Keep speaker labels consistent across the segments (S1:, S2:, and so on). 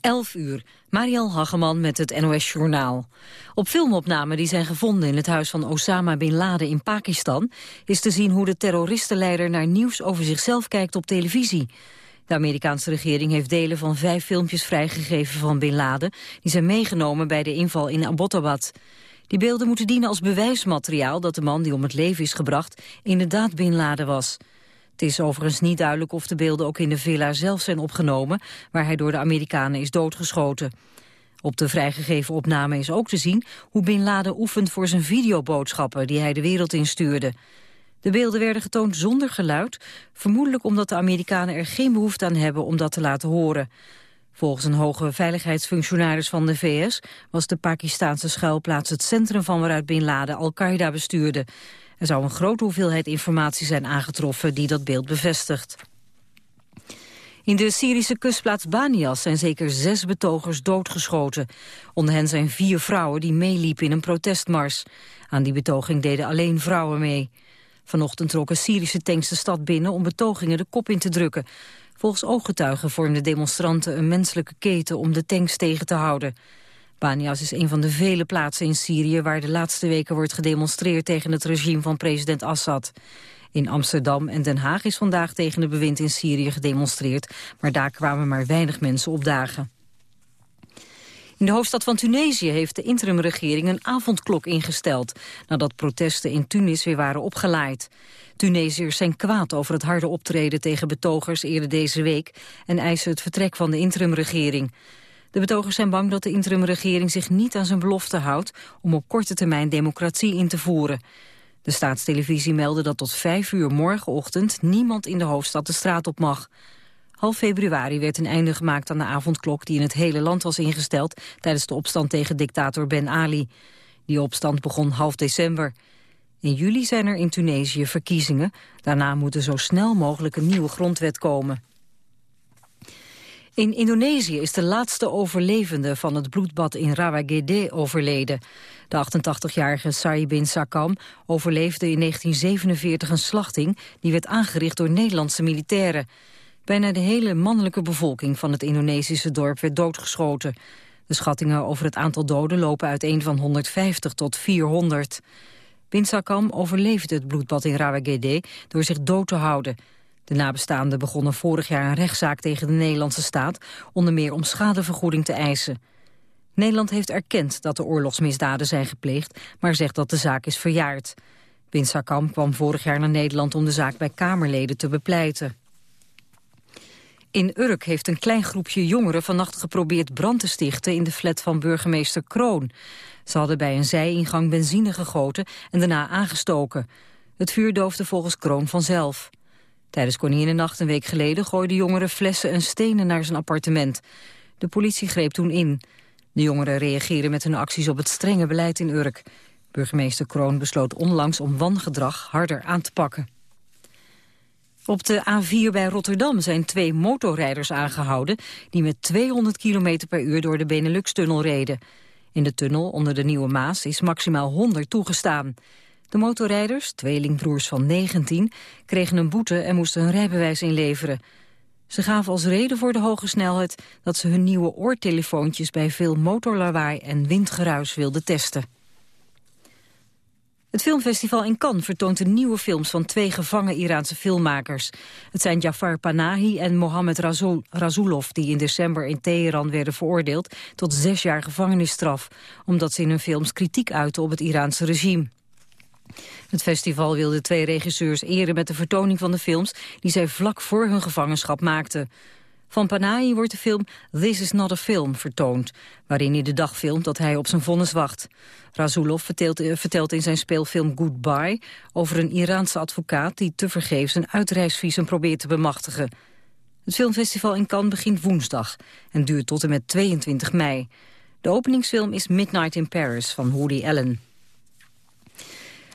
S1: 11 uur. Mariel Hageman met het NOS Journaal. Op filmopnamen die zijn gevonden in het huis van Osama Bin Laden in Pakistan... is te zien hoe de terroristenleider naar nieuws over zichzelf kijkt op televisie. De Amerikaanse regering heeft delen van vijf filmpjes vrijgegeven van Bin Laden... die zijn meegenomen bij de inval in Abbottabad. Die beelden moeten dienen als bewijsmateriaal dat de man die om het leven is gebracht... inderdaad Bin Laden was... Het is overigens niet duidelijk of de beelden ook in de villa zelf zijn opgenomen, waar hij door de Amerikanen is doodgeschoten. Op de vrijgegeven opname is ook te zien hoe Bin Laden oefent voor zijn videoboodschappen die hij de wereld instuurde. De beelden werden getoond zonder geluid, vermoedelijk omdat de Amerikanen er geen behoefte aan hebben om dat te laten horen. Volgens een hoge veiligheidsfunctionaris van de VS was de Pakistaanse schuilplaats het centrum van waaruit Bin Laden Al-Qaeda bestuurde. Er zou een grote hoeveelheid informatie zijn aangetroffen die dat beeld bevestigt. In de Syrische kustplaats Banias zijn zeker zes betogers doodgeschoten. Onder hen zijn vier vrouwen die meeliepen in een protestmars. Aan die betoging deden alleen vrouwen mee. Vanochtend trokken Syrische tanks de stad binnen om betogingen de kop in te drukken. Volgens ooggetuigen vormden demonstranten een menselijke keten om de tanks tegen te houden. Banias is een van de vele plaatsen in Syrië waar de laatste weken wordt gedemonstreerd tegen het regime van president Assad. In Amsterdam en Den Haag is vandaag tegen het bewind in Syrië gedemonstreerd, maar daar kwamen maar weinig mensen opdagen. In de hoofdstad van Tunesië heeft de interimregering een avondklok ingesteld... nadat protesten in Tunis weer waren opgeleid. Tunesiërs zijn kwaad over het harde optreden tegen betogers eerder deze week... en eisen het vertrek van de interimregering. De betogers zijn bang dat de interimregering zich niet aan zijn belofte houdt... om op korte termijn democratie in te voeren. De staatstelevisie meldde dat tot vijf uur morgenochtend... niemand in de hoofdstad de straat op mag. Half februari werd een einde gemaakt aan de avondklok... die in het hele land was ingesteld... tijdens de opstand tegen dictator Ben Ali. Die opstand begon half december. In juli zijn er in Tunesië verkiezingen. Daarna moet er zo snel mogelijk een nieuwe grondwet komen. In Indonesië is de laatste overlevende van het bloedbad in Rawagede overleden. De 88-jarige Sai bin Sakam overleefde in 1947 een slachting... die werd aangericht door Nederlandse militairen. Bijna de hele mannelijke bevolking van het Indonesische dorp werd doodgeschoten. De schattingen over het aantal doden lopen uiteen van 150 tot 400. Bin Sakam overleefde het bloedbad in Rawagede door zich dood te houden... De nabestaanden begonnen vorig jaar een rechtszaak tegen de Nederlandse staat... onder meer om schadevergoeding te eisen. Nederland heeft erkend dat er oorlogsmisdaden zijn gepleegd... maar zegt dat de zaak is verjaard. Bin Sakam kwam vorig jaar naar Nederland om de zaak bij Kamerleden te bepleiten. In Urk heeft een klein groepje jongeren vannacht geprobeerd brand te stichten in de flat van burgemeester Kroon. Ze hadden bij een zijingang benzine gegoten en daarna aangestoken. Het vuur doofde volgens Kroon vanzelf. Tijdens Koninginnenacht een week geleden gooiden jongeren flessen en stenen naar zijn appartement. De politie greep toen in. De jongeren reageren met hun acties op het strenge beleid in Urk. Burgemeester Kroon besloot onlangs om wangedrag harder aan te pakken. Op de A4 bij Rotterdam zijn twee motorrijders aangehouden... die met 200 km per uur door de Benelux-tunnel reden. In de tunnel onder de Nieuwe Maas is maximaal 100 toegestaan. De motorrijders, tweelingbroers van 19, kregen een boete en moesten hun rijbewijs inleveren. Ze gaven als reden voor de hoge snelheid dat ze hun nieuwe oortelefoontjes bij veel motorlawaai en windgeruis wilden testen. Het filmfestival in Cannes vertoont de nieuwe films van twee gevangen Iraanse filmmakers. Het zijn Jafar Panahi en Mohammed Razulov die in december in Teheran werden veroordeeld tot zes jaar gevangenisstraf, omdat ze in hun films kritiek uiten op het Iraanse regime. Het festival wil de twee regisseurs eren met de vertoning van de films... die zij vlak voor hun gevangenschap maakten. Van Panahi wordt de film This is not a film vertoond... waarin hij de dag filmt dat hij op zijn vonnis wacht. Razulov vertelt, eh, vertelt in zijn speelfilm Goodbye... over een Iraanse advocaat die tevergeefs een uitreisvisum probeert te bemachtigen. Het filmfestival in Cannes begint woensdag en duurt tot en met 22 mei. De openingsfilm is Midnight in Paris van Woody Allen.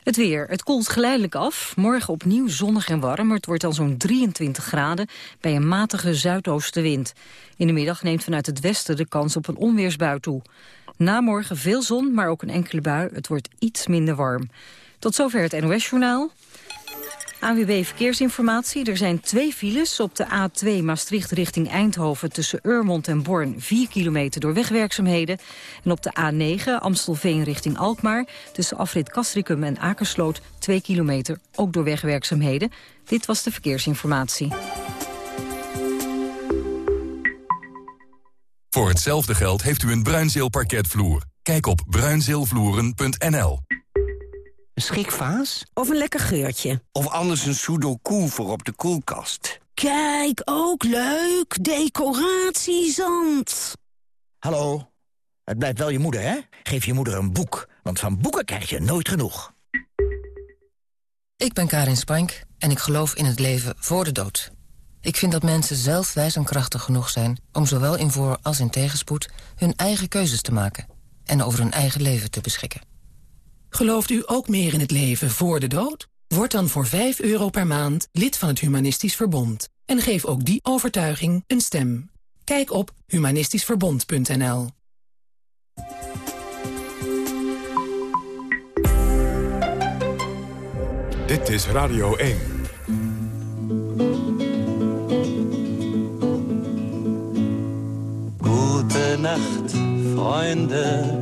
S1: Het weer. Het koelt geleidelijk af. Morgen opnieuw zonnig en warm. Het wordt dan zo'n 23 graden bij een matige zuidoostenwind. In de middag neemt vanuit het westen de kans op een onweersbui toe. Na morgen veel zon, maar ook een enkele bui. Het wordt iets minder warm. Tot zover het NOS-journaal. AWB Verkeersinformatie. Er zijn twee files op de A2 Maastricht richting Eindhoven... tussen Urmond en Born, 4 kilometer door wegwerkzaamheden. En op de A9 Amstelveen richting Alkmaar... tussen afrit Castricum en Akersloot, 2 kilometer, ook door wegwerkzaamheden. Dit was de Verkeersinformatie.
S2: Voor hetzelfde geld heeft u een Bruinzeel parketvloer. Kijk op bruinzeelvloeren.nl.
S3: Een schikvaas?
S4: Of een lekker geurtje.
S3: Of anders een sudoku voor op de koelkast.
S4: Kijk, ook leuk. Decoratiezand.
S5: Hallo, het blijft wel je moeder, hè? Geef je moeder een boek, want van boeken krijg je nooit genoeg.
S6: Ik ben Karin Spank en ik geloof in het leven voor de dood. Ik vind dat mensen zelf wijs en krachtig genoeg zijn... om zowel in voor- als in tegenspoed hun eigen keuzes te maken... en over hun eigen leven te beschikken.
S7: Gelooft u ook meer in het leven voor de dood? Word dan voor 5 euro per maand lid van het Humanistisch Verbond. En geef ook die overtuiging een stem. Kijk op humanistischverbond.nl
S8: Dit is Radio 1.
S9: Gute Nacht, Freunde.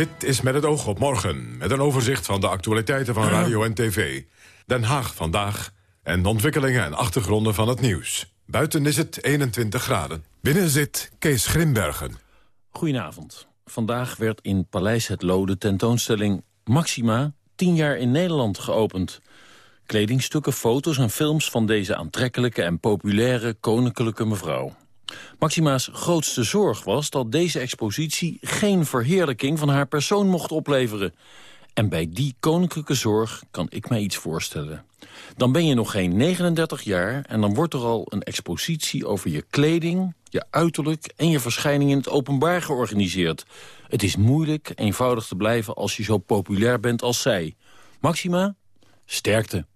S8: Dit is met het oog op morgen, met een overzicht van de actualiteiten van radio en tv. Den Haag vandaag en de ontwikkelingen en achtergronden van het nieuws. Buiten is het 21 graden. Binnen zit Kees Grimbergen.
S10: Goedenavond. Vandaag werd in Paleis Het Loo de tentoonstelling Maxima 10 jaar in Nederland geopend. Kledingstukken, foto's en films van deze aantrekkelijke en populaire koninklijke mevrouw. Maxima's grootste zorg was dat deze expositie geen verheerlijking van haar persoon mocht opleveren. En bij die koninklijke zorg kan ik mij iets voorstellen. Dan ben je nog geen 39 jaar en dan wordt er al een expositie over je kleding, je uiterlijk en je verschijning in het openbaar georganiseerd. Het is moeilijk eenvoudig te blijven als je zo populair bent als zij. Maxima, sterkte.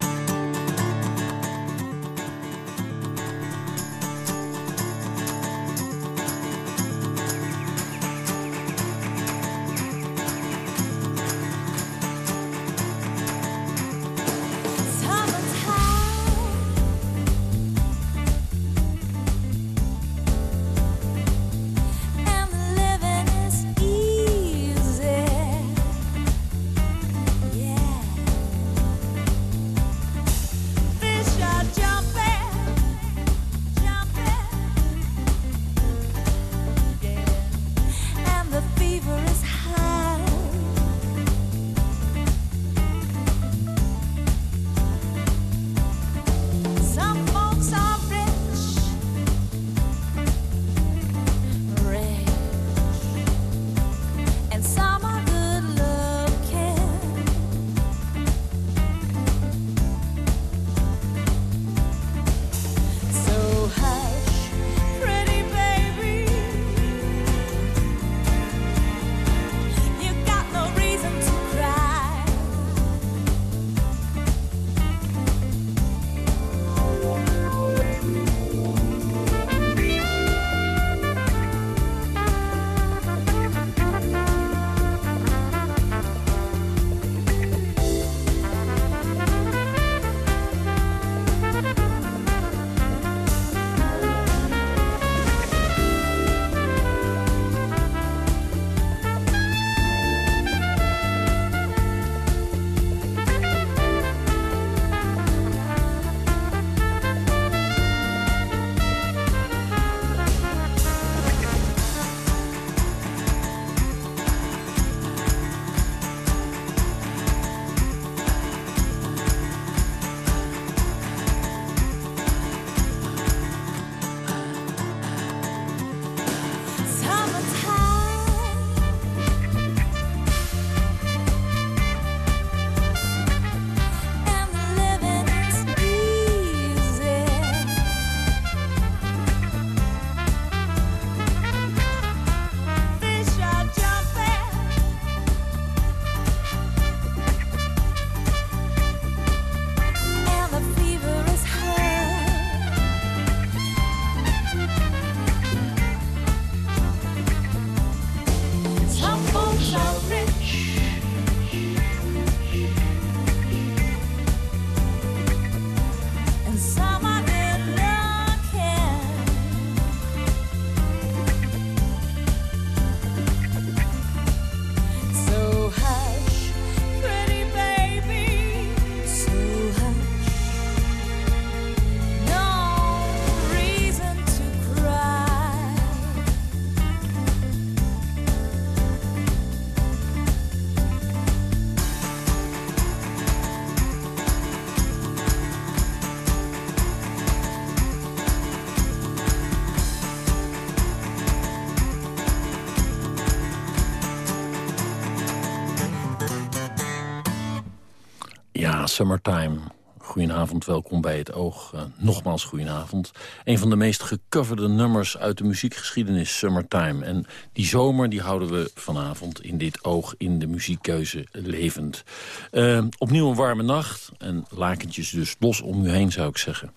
S10: Summertime. Goedenavond, welkom bij het Oog. Uh, nogmaals goedenavond. Een van de meest gecoverde nummers uit de muziekgeschiedenis, Summertime. En die zomer die houden we vanavond in dit Oog in de muziekkeuze levend. Uh, opnieuw een warme nacht en lakentjes dus los om u heen zou ik zeggen.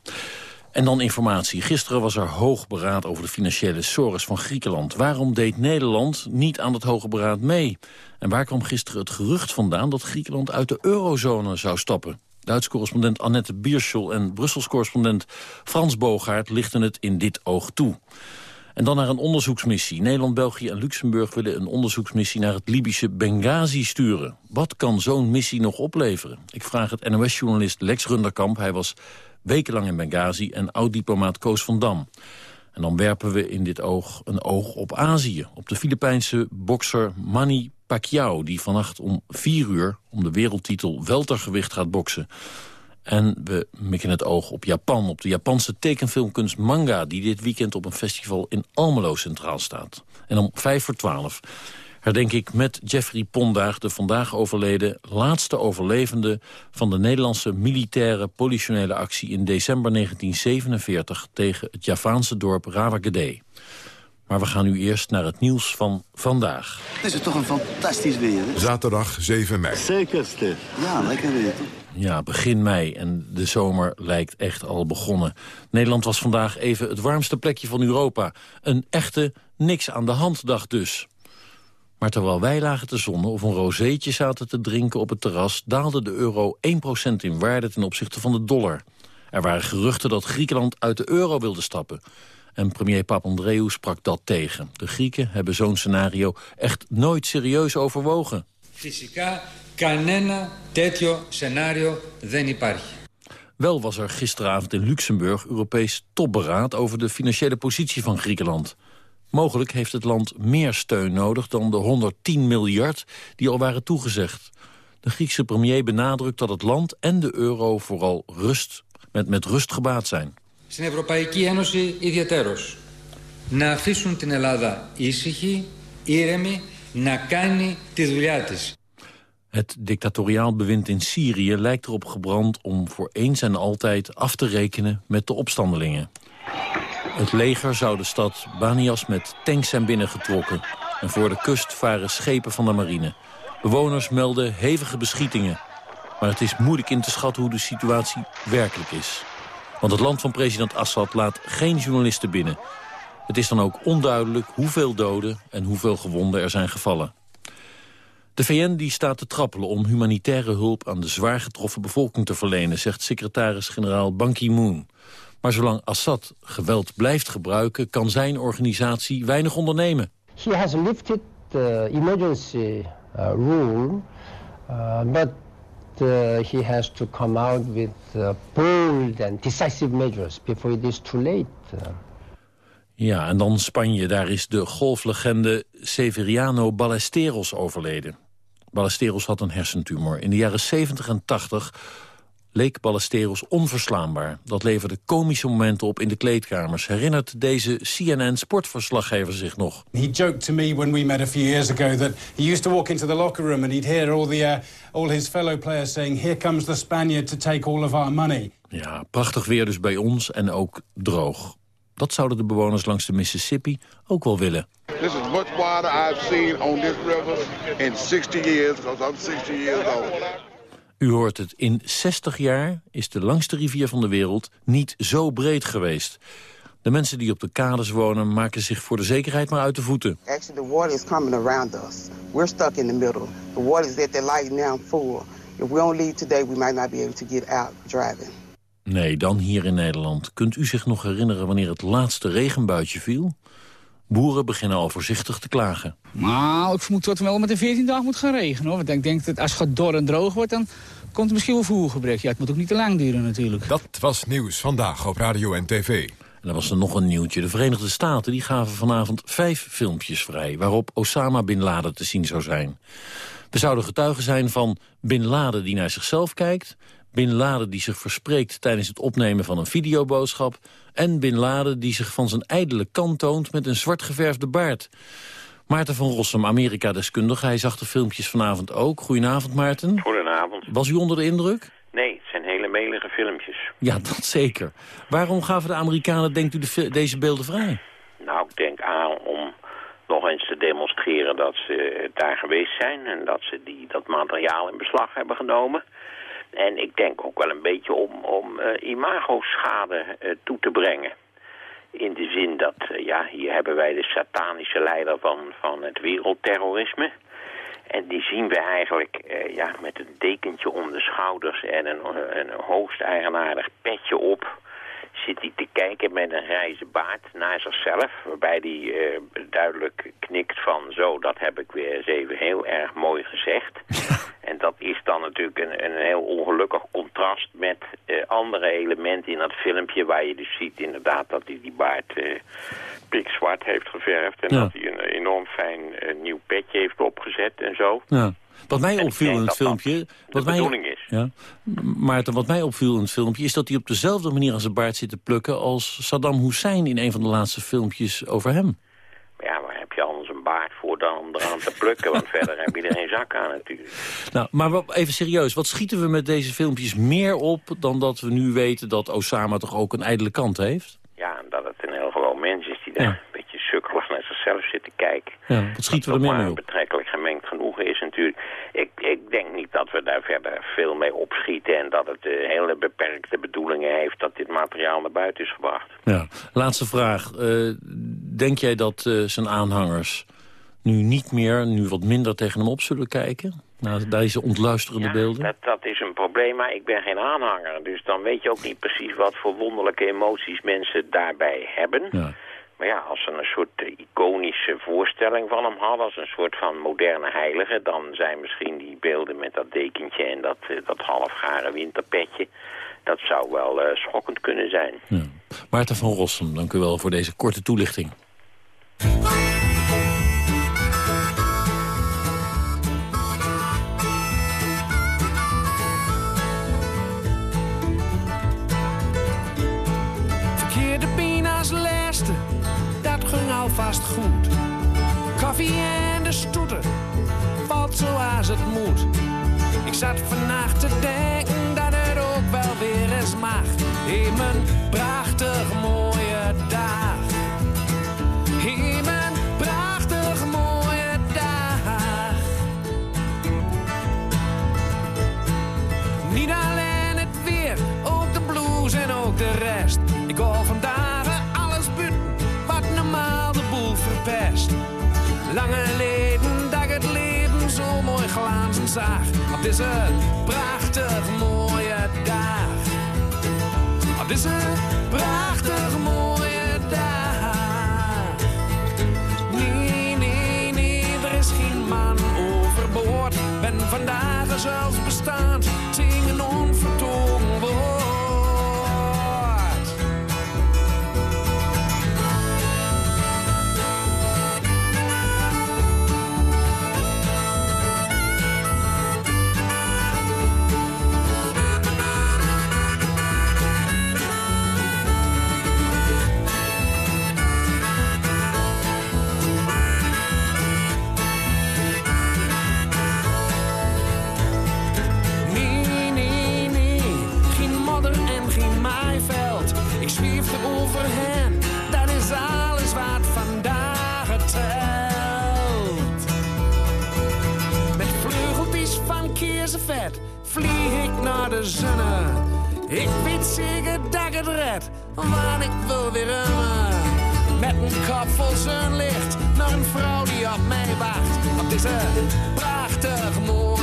S10: En dan informatie. Gisteren was er hoog beraad over de financiële sores van Griekenland. Waarom deed Nederland niet aan het hoge beraad mee? En waar kwam gisteren het gerucht vandaan dat Griekenland uit de eurozone zou stappen? Duits correspondent Annette Bierschel en Brussels correspondent Frans Bogaert lichten het in dit oog toe. En dan naar een onderzoeksmissie. Nederland, België en Luxemburg willen een onderzoeksmissie naar het Libische Benghazi sturen. Wat kan zo'n missie nog opleveren? Ik vraag het NOS-journalist Lex Runderkamp. Hij was wekenlang in Benghazi en oud-diplomaat Koos van Dam. En dan werpen we in dit oog een oog op Azië. Op de Filipijnse bokser Manny Pacquiao... die vannacht om vier uur om de wereldtitel weltergewicht gaat boksen. En we mikken het oog op Japan, op de Japanse tekenfilmkunst manga... die dit weekend op een festival in Almelo centraal staat. En om vijf voor twaalf herdenk ik met Jeffrey Pondaag... de vandaag overleden laatste overlevende van de Nederlandse militaire politionele actie... in december 1947 tegen het Javaanse dorp Rawagede. Maar we gaan nu eerst naar het nieuws van vandaag.
S11: Het is toch een fantastisch weer, hè?
S8: Zaterdag 7 mei.
S11: Zekerste. Ja, lekker weer, toch?
S10: Ja, begin mei en de zomer lijkt echt al begonnen. Nederland was vandaag even het warmste plekje van Europa. Een echte niks aan de hand dag dus. Maar terwijl wij lagen te zonnen of een rozeetje zaten te drinken op het terras... daalde de euro 1% in waarde ten opzichte van de dollar. Er waren geruchten dat Griekenland uit de euro wilde stappen. En premier Papandreou sprak dat tegen. De Grieken hebben zo'n scenario echt nooit serieus overwogen.
S12: Φυσικά κανένα τέτοιο scenario δεν υπάρχει.
S10: Wel was er gisteravond in Luxemburg Europees topberaad over de financiële positie van Griekenland. Mogelijk heeft het land meer steun nodig dan de 110 miljard die al waren toegezegd. De Griekse premier benadrukt dat het land en de euro vooral rust, met, met rust gebaat zijn.
S12: Στην Ευρωπαϊκή Ένωση ιδιαίτερος. Να αφήσουν την Ελλάδα ήσυχη, ήρεμη, να κάνει τη δουλειά της.
S10: Het dictatoriaal bewind in Syrië lijkt erop gebrand om voor eens en altijd af te rekenen met de opstandelingen. Het leger zou de stad Banias met tanks zijn binnengetrokken. En voor de kust varen schepen van de marine. Bewoners melden hevige beschietingen. Maar het is moeilijk in te schatten hoe de situatie werkelijk is. Want het land van president Assad laat geen journalisten binnen. Het is dan ook onduidelijk hoeveel doden en hoeveel gewonden er zijn gevallen. De VN die staat te trappelen om humanitaire hulp aan de zwaar getroffen bevolking te verlenen, zegt secretaris-generaal Ban Ki-moon. Maar zolang Assad geweld blijft gebruiken, kan zijn organisatie weinig ondernemen.
S13: He has lifted the emergency uh, rule, uh, but uh, he has to come out with uh, bold and decisive measures before it is too late.
S10: Ja, en dan Spanje. Daar is de golflegende Severiano Ballesteros overleden. Ballesteros had een hersentumor. In de jaren 70 en 80 leek Ballesteros onverslaanbaar. Dat leverde komische momenten op in de kleedkamers. Herinnert deze CNN-sportverslaggever zich nog.
S14: He joked to me when we met a few years ago that he used to walk into the locker room and he'd hear all the uh, all his fellow players saying, "Here comes the Spaniard to take all of our money."
S10: Ja, prachtig weer dus bij ons en ook droog. Dat zouden de bewoners langs de Mississippi ook wel willen.
S15: This is much water I've seen on this river in 60 years, because I'm 60 years old.
S10: U hoort het, in 60 jaar is de langste rivier van de wereld niet zo breed geweest. De mensen die op de kades wonen maken zich voor de zekerheid maar uit de voeten.
S16: Actually, the water is coming around us. We're stuck in the middle. The water is at the light now full. If we don't leave today, we might not be able to get out driving.
S10: Nee, dan hier in Nederland. Kunt u zich nog herinneren wanneer het laatste regenbuitje viel? Boeren beginnen al voorzichtig te klagen.
S17: Nou, ik vermoed dat het wel met de 14 dagen moet gaan regenen. Hoor. Want ik denk dat als het dor en droog wordt, dan komt er misschien wel voergebrek. Ja, het moet ook niet te lang duren natuurlijk.
S8: Dat was nieuws vandaag op Radio en TV.
S10: En dan was er nog een nieuwtje. De Verenigde Staten die gaven vanavond vijf filmpjes vrij... waarop Osama Bin Laden te zien zou zijn. We zouden getuigen zijn van Bin Laden die naar zichzelf kijkt... Bin Laden die zich verspreekt tijdens het opnemen van een videoboodschap... en Bin Laden die zich van zijn ijdele kant toont met een zwart geverfde baard. Maarten van Rossum, Amerika-deskundige. Hij zag de filmpjes vanavond ook. Goedenavond, Maarten.
S18: Goedenavond.
S10: Was u onder de indruk?
S18: Nee, het zijn hele melige filmpjes.
S10: Ja, dat zeker. Waarom gaven de Amerikanen, denkt u, de, deze beelden vrij?
S18: Nou, ik denk aan om nog eens te demonstreren dat ze daar geweest zijn... en dat ze die, dat materiaal in beslag hebben genomen. En ik denk ook wel een beetje om, om eh, imagoschade eh, toe te brengen. In de zin dat, eh, ja, hier hebben wij de satanische leider van, van het wereldterrorisme... En die zien we eigenlijk eh, ja, met een dekentje om de schouders en een, een hoogst eigenaardig petje op. Zit hij te kijken met een grijze baard naar zichzelf. Waarbij hij eh, duidelijk knikt van zo, dat heb ik weer eens even heel erg mooi gezegd. En dat natuurlijk een, een heel ongelukkig contrast met eh, andere elementen in dat filmpje. Waar je dus ziet inderdaad dat hij die baard eh pikzwart heeft geverfd. En
S10: Ja.
S18: dat hij een enorm fijn eh, nieuw petje heeft opgezet en zo.
S10: Ja. Wat mij opviel in het filmpje... Wat
S18: de
S10: mij,
S18: is.
S10: Ja. Maarten, wat mij opviel in het filmpje... is dat hij op dezelfde manier aan zijn baard zit te plukken... als Saddam Hussein in een van de laatste filmpjes over hem.
S18: Maar ja, waar heb je voor dan om eraan te plukken? Want verder heb je er geen zak aan natuurlijk.
S10: Nou, maar wat- even serieus, wat schieten we met deze filmpjes meer op... dan dat we nu weten dat Osama toch ook een ijdele kant heeft?
S18: Ja, en dat het een heel gewoon mens is die daar een beetje sukkelig naar zichzelf zit te kijken.
S10: Ja, wat schieten we er
S18: Dat
S10: meer mee op?
S18: betrekkelijk gemengd genoegen is natuurlijk. Ik, ik denk niet dat we daar verder veel mee opschieten... en dat het eh, hele beperkte bedoelingen heeft dat dit materiaal naar buiten is gebracht.
S10: Ja. Laatste vraag. Eh, denk jij dat eh, zijn aanhangers nu niet meer, nu wat minder tegen hem op zullen kijken? Na deze ontluisterende beelden?
S18: Dat, dat is een probleem, maar ik ben geen aanhanger. Dus dan weet je ook niet precies wat voor wonderlijke emoties mensen daarbij hebben.
S10: Ja.
S18: Maar ja, als ze een soort eh, iconische voorstelling van hem hadden... als een soort van moderne heilige... dan zijn misschien die beelden met dat dekentje en dat, eh, dat halfgare winterpetje... dat zou wel eh, schokkend kunnen zijn.
S10: Maarten van Rossum, dank u wel voor deze korte toelichting.
S19: Alvast goed. Koffie en de stoeten, valt zoals het moet. Ik zat vannacht te denken dat het ook wel weer eens mag. Mijn prachtig mooie zag. Op deze prachtig mooie dag. Op deze Ik weet zeker dat ik het red, want ik wil weer remmen. Met een kop vol zonlicht naar een vrouw die op mij wacht. Op deze prachtig mooie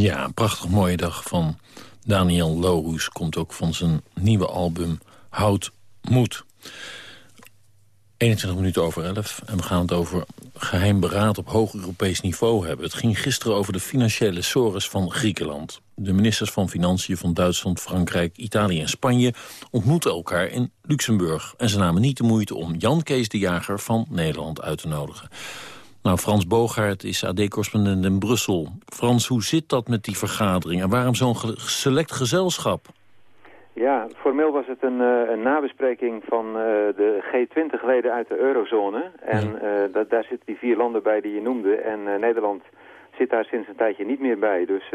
S10: Ja, een prachtig mooie dag van Daniel Lohus. Komt ook van zijn nieuwe album Houd Moed. 21 minuten over 11 en we gaan het over geheim beraad op hoog Europees niveau hebben. Het ging gisteren over de financiële sores van Griekenland. De ministers van Financiën van Duitsland, Frankrijk, Italië en Spanje... ontmoetten elkaar in Luxemburg. En ze namen niet de moeite om Jan Kees de Jager van Nederland uit te nodigen. Nou, Frans Bogaert is AD-correspondent in Brussel. Frans, hoe zit dat met die vergadering? En waarom zo'n select gezelschap?
S20: Ja, formeel was het een, uh, een nabespreking van uh, de G20-leden uit de eurozone. En uh, daar zitten die vier landen bij die je noemde. En Nederland zit daar sinds een tijdje niet meer bij. Dus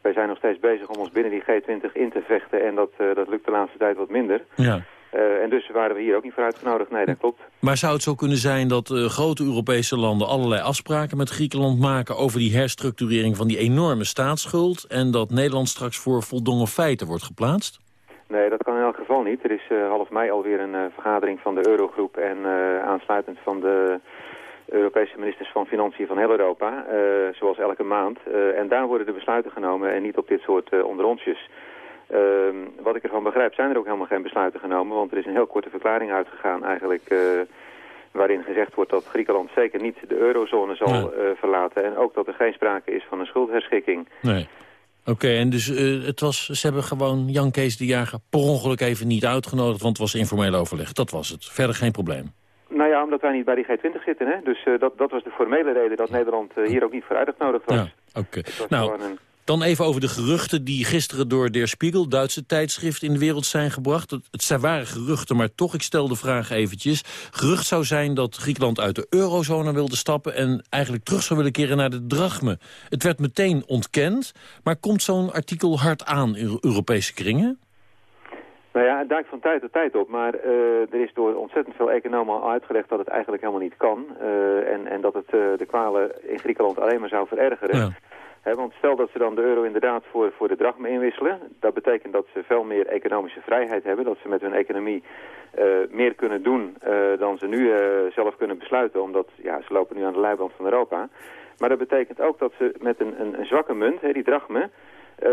S20: wij zijn nog steeds bezig om ons binnen die G20 in te vechten. En dat, dat lukt de laatste tijd wat minder. Ja. En dus waren we hier ook niet voor uitgenodigd. Nee, dat klopt.
S10: Maar zou het zo kunnen zijn dat grote Europese landen allerlei afspraken met Griekenland maken... over die herstructurering van die enorme staatsschuld... en dat Nederland straks voor voldongen feiten wordt geplaatst?
S20: Nee, dat kan in elk geval niet. Er is uh, half mei alweer een uh, vergadering van de Eurogroep en uh, aansluitend van de Europese ministers van Financiën van heel Europa, zoals elke maand. en daar worden de besluiten genomen en niet op dit soort onderontjes. Ehm, wat ik ervan begrijp zijn er ook helemaal geen besluiten genomen, want er is een heel korte verklaring uitgegaan eigenlijk waarin gezegd wordt dat Griekenland zeker niet de eurozone zal verlaten en ook dat er geen sprake is van een schuldherschikking.
S10: Nee. Oké, en dus uh, het was, ze hebben gewoon Jan Kees de Jager per ongeluk even niet uitgenodigd... want het was informeel overleg. Dat was het. Verder geen probleem.
S20: Nou ja, omdat wij niet bij die G20 zitten. Hè? Dus uh, dat, dat was de formele reden dat Nederland hier ook niet voor uitgenodigd was. Ja,
S10: oké. Nou, dan even over de geruchten die gisteren door Der Spiegel, Duitse tijdschrift, in de wereld zijn gebracht. Het, het waren geruchten, maar toch, ik stel de vraag eventjes. Gerucht zou zijn dat Griekenland uit de eurozone wilde stappen... en eigenlijk terug zou willen keren naar de drachme. Het werd meteen ontkend, maar komt zo'n artikel hard aan in Europese kringen?
S20: Nou ja, het duikt van tijd tot tijd op, maar uh, er is door ontzettend veel economen al uitgelegd dat het eigenlijk helemaal niet kan. Uh, en, en dat het uh, de kwalen in Griekenland alleen maar zou verergeren. Ja want stel dat ze dan de euro inderdaad voor, voor de drachme inwisselen. Dat betekent dat ze veel meer economische vrijheid hebben. Dat ze met hun economie uh, meer kunnen doen uh, dan ze nu uh, zelf kunnen besluiten. Omdat ja, ze lopen nu aan de leiband van Europa. Maar dat betekent ook dat ze met een, een, zwakke munt, die drachme... Uh,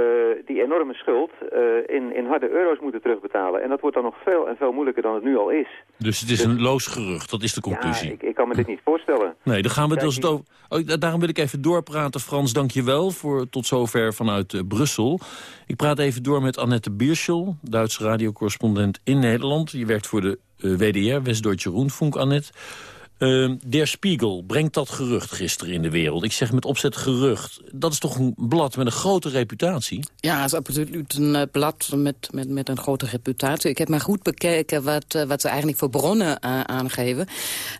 S20: die enorme schuld uh, in, in harde euro's moeten terugbetalen. En dat wordt dan nog veel en veel moeilijker dan het nu al is.
S10: Dus het is dus, een loos gerucht, dat is de conclusie.
S20: Ja, ik, ik kan me dit niet voorstellen.
S10: Nee, dan gaan we dus het over... Oh, daarom wil ik even doorpraten, Frans. Dank je wel voor tot zover vanuit uh, Brussel. Ik praat even door met Annette Bierschel, Duitse radiocorrespondent in Nederland. Je werkt voor de WDR, West-Deutsche Rundfunk, Annette. Uh, Der Spiegel brengt dat gerucht gisteren in de wereld. Ik zeg met opzet gerucht. Dat is toch een blad met een grote reputatie?
S1: Ja, het is absoluut een uh, blad met, met, met een grote reputatie. Ik heb maar goed bekeken wat, uh, wat ze eigenlijk voor bronnen eh, aangeven.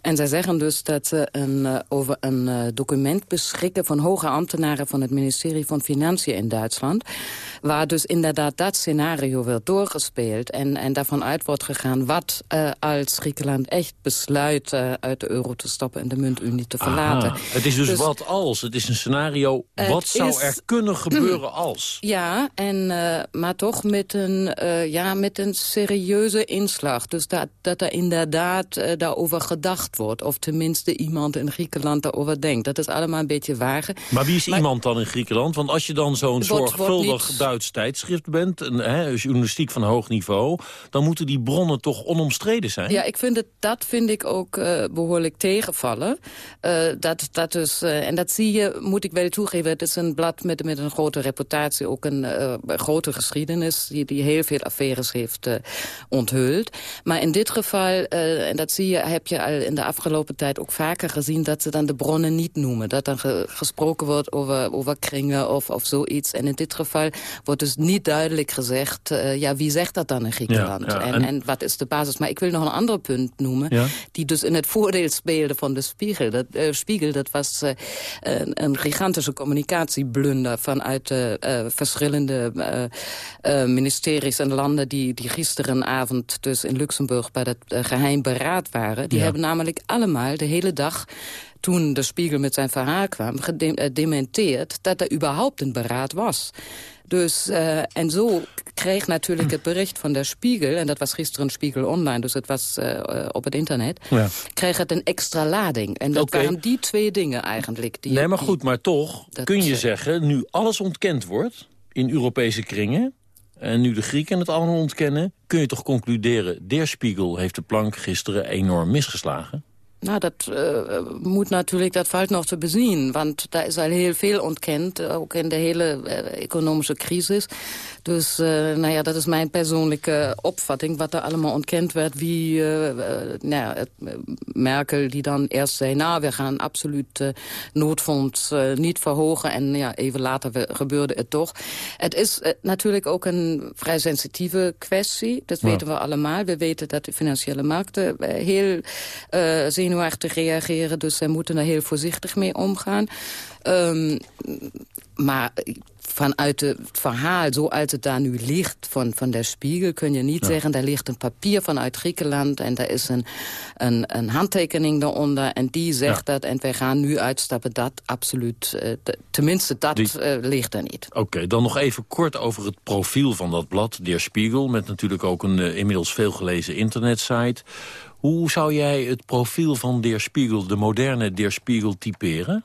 S1: En zij zeggen dus dat ze een, over een document beschikken... van hoge ambtenaren van het ministerie van Financiën in Duitsland... waar dus inderdaad dat scenario werd doorgespeeld... en, en daarvan uit wordt gegaan wat als Griekenland echt besluit uit de euro te stappen en de muntunie te verlaten.
S10: Het is dus, dus, wat als. Het is een scenario, wat zou er kunnen gebeuren als?
S1: Ja, en, uh, maar toch met een, uh, ja, met een serieuze inslag. Dus dat, dat er inderdaad uh, daarover gedacht wordt. Of tenminste iemand in Griekenland daarover denkt. Dat is allemaal een beetje wagen.
S10: Maar wie is iemand dan in Griekenland? Want als je dan zo'n zorgvuldig niet... Duits tijdschrift bent... Een, hè, journalistiek van hoog niveau... dan moeten die bronnen toch onomstreden zijn?
S1: Ja, ik vind het, dat vind ik ook behoorlijk tegenvallen. Uh, dat, dat dus, uh, en dat zie je, moet ik wel toegeven... het is een blad met, met een grote reputatie, ook een uh, grote geschiedenis... die, die heel veel affaires heeft onthuld. Maar in dit geval, en dat zie je, heb je al in de afgelopen tijd ook vaker gezien... dat ze dan de bronnen niet noemen. Dat dan ge gesproken wordt over, over kringen of, of zoiets. En in dit geval wordt dus niet duidelijk gezegd... ja, wie zegt dat dan in Griekenland? Ja, ja, en, en, en, wat is de basis? Maar ik wil nog een ander punt noemen... Ja? die dus in het voordeel beelden van de Spiegel. Dat, uh, Spiegel, dat was uh, een, een, gigantische communicatieblunder... vanuit uh, verschillende ministeries en landen... Die, die gisterenavond dus in Luxemburg bij het geheim beraad waren. Die hebben namelijk allemaal de hele dag toen de Spiegel met zijn verhaal kwam, gedementeerd dat er überhaupt een beraad was. Dus, uh, en zo kreeg natuurlijk het bericht van de Spiegel... en dat was gisteren Spiegel online, dus het was uh, op het internet... Ja. kreeg het een extra lading. En dat okay. waren die twee dingen eigenlijk. Die,
S10: nee, maar goed, maar toch kun je zeggen... nu alles ontkend wordt in Europese kringen... en nu de Grieken het allemaal ontkennen... kun je toch concluderen... Der Spiegel heeft de plank gisteren enorm misgeslagen?
S1: Nou, dat uh, moet natuurlijk, dat valt nog te bezien. Want daar is al heel veel ontkend, ook in de hele uh, economische crisis. Dus uh, nou ja, dat is mijn persoonlijke opvatting, wat er allemaal ontkend werd. Wie, nou, Merkel die dan eerst zei, nou, we gaan absoluut noodfonds niet verhogen. En ja, even later gebeurde het toch. Het is natuurlijk ook een vrij sensitieve kwestie. Dat weten we allemaal. We weten dat de financiële markten heel zenuwachtig zenuwachtig reageren. Dus zij moeten er heel voorzichtig mee omgaan. Um, maar vanuit het verhaal, zoals het daar nu ligt van, van der Spiegel... kun je niet zeggen, daar ligt een papier vanuit Griekenland... en daar is een, een, een handtekening eronder en die zegt dat... en wij gaan nu uitstappen, dat absoluut... Uh, tenminste, dat die... uh, ligt er niet.
S10: Oké, dan nog even kort over het profiel van dat blad, Der Spiegel... met natuurlijk ook een uh, inmiddels veelgelezen internetsite... Hoe zou jij het profiel van Der Spiegel, de moderne Der Spiegel, typeren?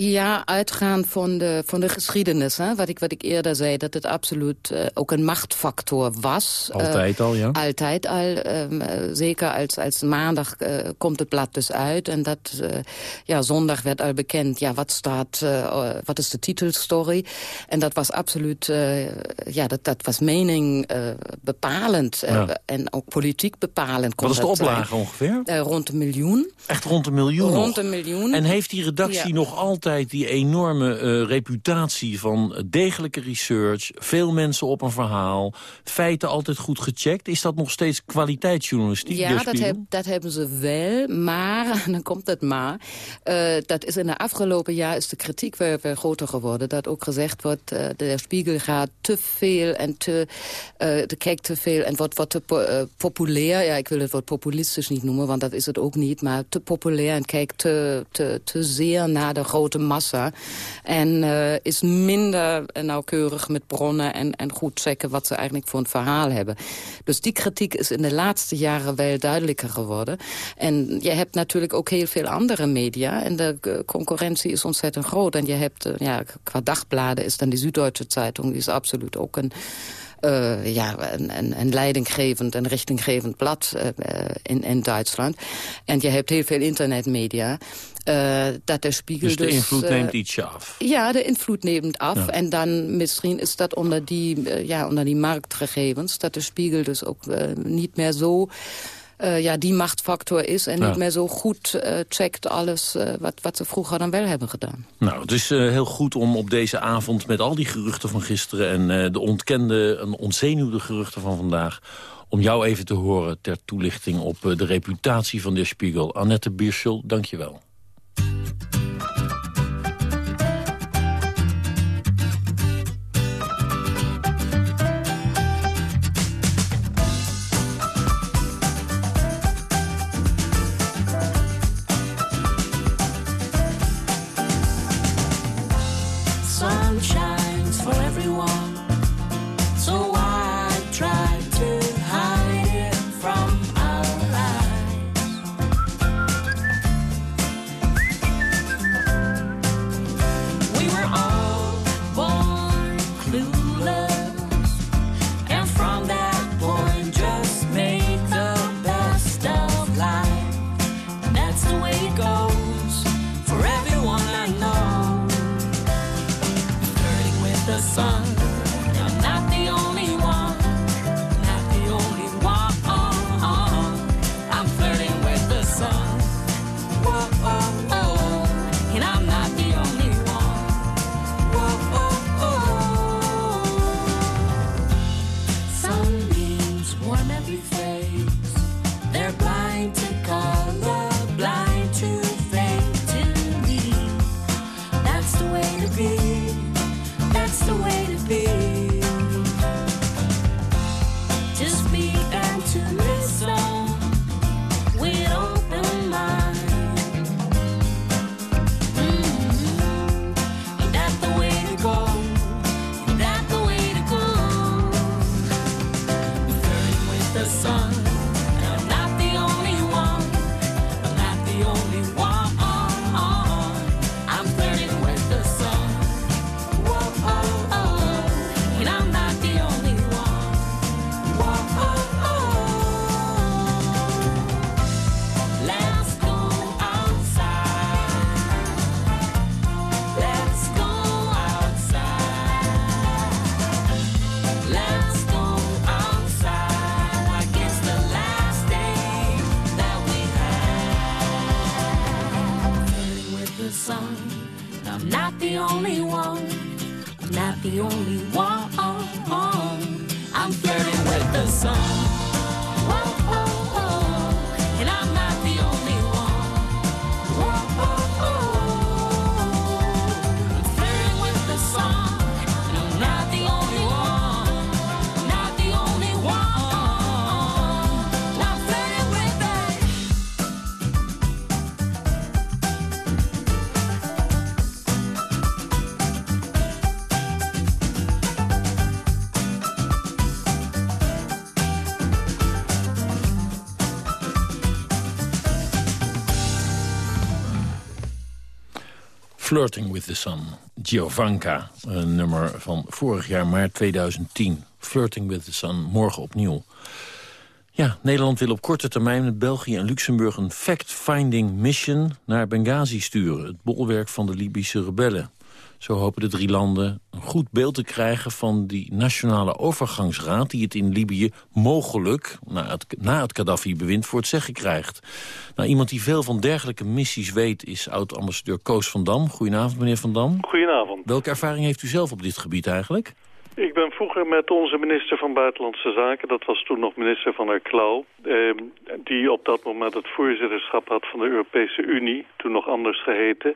S1: Ja, uitgaan van de, van de geschiedenis. Hè? Wat, ik, wat ik eerder zei, dat het absoluut uh, ook een machtfactor was.
S10: Altijd uh, al, ja?
S1: Altijd al. Um, zeker als, als maandag komt het blad dus uit. En dat, ja, zondag werd al bekend, ja, wat staat, wat is de titelstory? En dat was absoluut, ja, dat, dat was mening bepalend. Ja. en ook politiek bepalend.
S10: Wat is de oplage ongeveer?
S1: rond een miljoen.
S10: Echt rond een miljoen?
S1: Rond een miljoen.
S10: En heeft die redactie ja. nog altijd die enorme uh, reputatie van degelijke research... veel mensen op een verhaal, feiten altijd goed gecheckt. Is dat nog steeds kwaliteitsjournalistiek?
S1: Ja, dat, heb, dat, hebben ze wel, maar, dan komt het maar... Uh, dat is in de afgelopen jaar is de kritiek weer, weer groter geworden. Dat ook gezegd wordt, uh, de Spiegel gaat te veel en te, de kijkt te veel... en wordt, wordt te po populair, ja, ik wil het woord populistisch niet noemen... want dat is het ook niet, maar te populair en kijkt te, te, te zeer naar de grote massa. En uh, is minder nauwkeurig met bronnen en, en goed checken wat ze eigenlijk voor een verhaal hebben. Dus die kritiek is in de laatste jaren wel duidelijker geworden. En je hebt natuurlijk ook heel veel andere media. En de concurrentie is ontzettend groot. En je hebt, uh, ja, qua dagbladen is dan die Süddeutsche Zeitung... die is absoluut ook een... Ja, een, een, leidinggevend en richtinggevend blad in, in Duitsland. En je hebt heel veel internetmedia. Uh, dat de Spiegel
S10: dus de invloed dus, neemt ietsje af?
S1: Ja, de invloed neemt af. Ja. En dan misschien is dat onder die, uh, ja, onder die marktgegevens... dat de Spiegel dus ook niet meer zo... Ja, die machtfactor is en ja. niet meer zo goed checkt alles wat, wat ze vroeger dan wel hebben gedaan.
S10: Nou, het is heel goed om op deze avond met al die geruchten van gisteren... en de ontkende en ontzenuwde geruchten van vandaag... om jou even te horen ter toelichting op de reputatie van de Spiegel. Annette Bierschel, dank je wel.
S19: Flirting with the Sun,
S10: Giovanka. Een nummer van vorig jaar maart 2010. Flirting with the Sun, morgen opnieuw. Ja, Nederland wil op korte termijn met België en Luxemburg... een fact-finding mission naar Benghazi sturen. Het bolwerk van de Libische rebellen. Zo hopen de drie landen een goed beeld te krijgen van die nationale overgangsraad... die het in Libië mogelijk, na het, na het Gaddafi-bewind, voor het zeggen krijgt. Nou, iemand die veel van dergelijke missies weet is oud-ambassadeur Koos van Dam. Goedenavond, meneer Van Dam.
S21: Goedenavond.
S10: Welke ervaring heeft u zelf op dit gebied eigenlijk?
S21: Ik ben vroeger met onze minister van Buitenlandse Zaken, dat was toen nog minister van Erklauw, eh, die op dat moment het voorzitterschap had van de Europese Unie, toen nog anders geheten,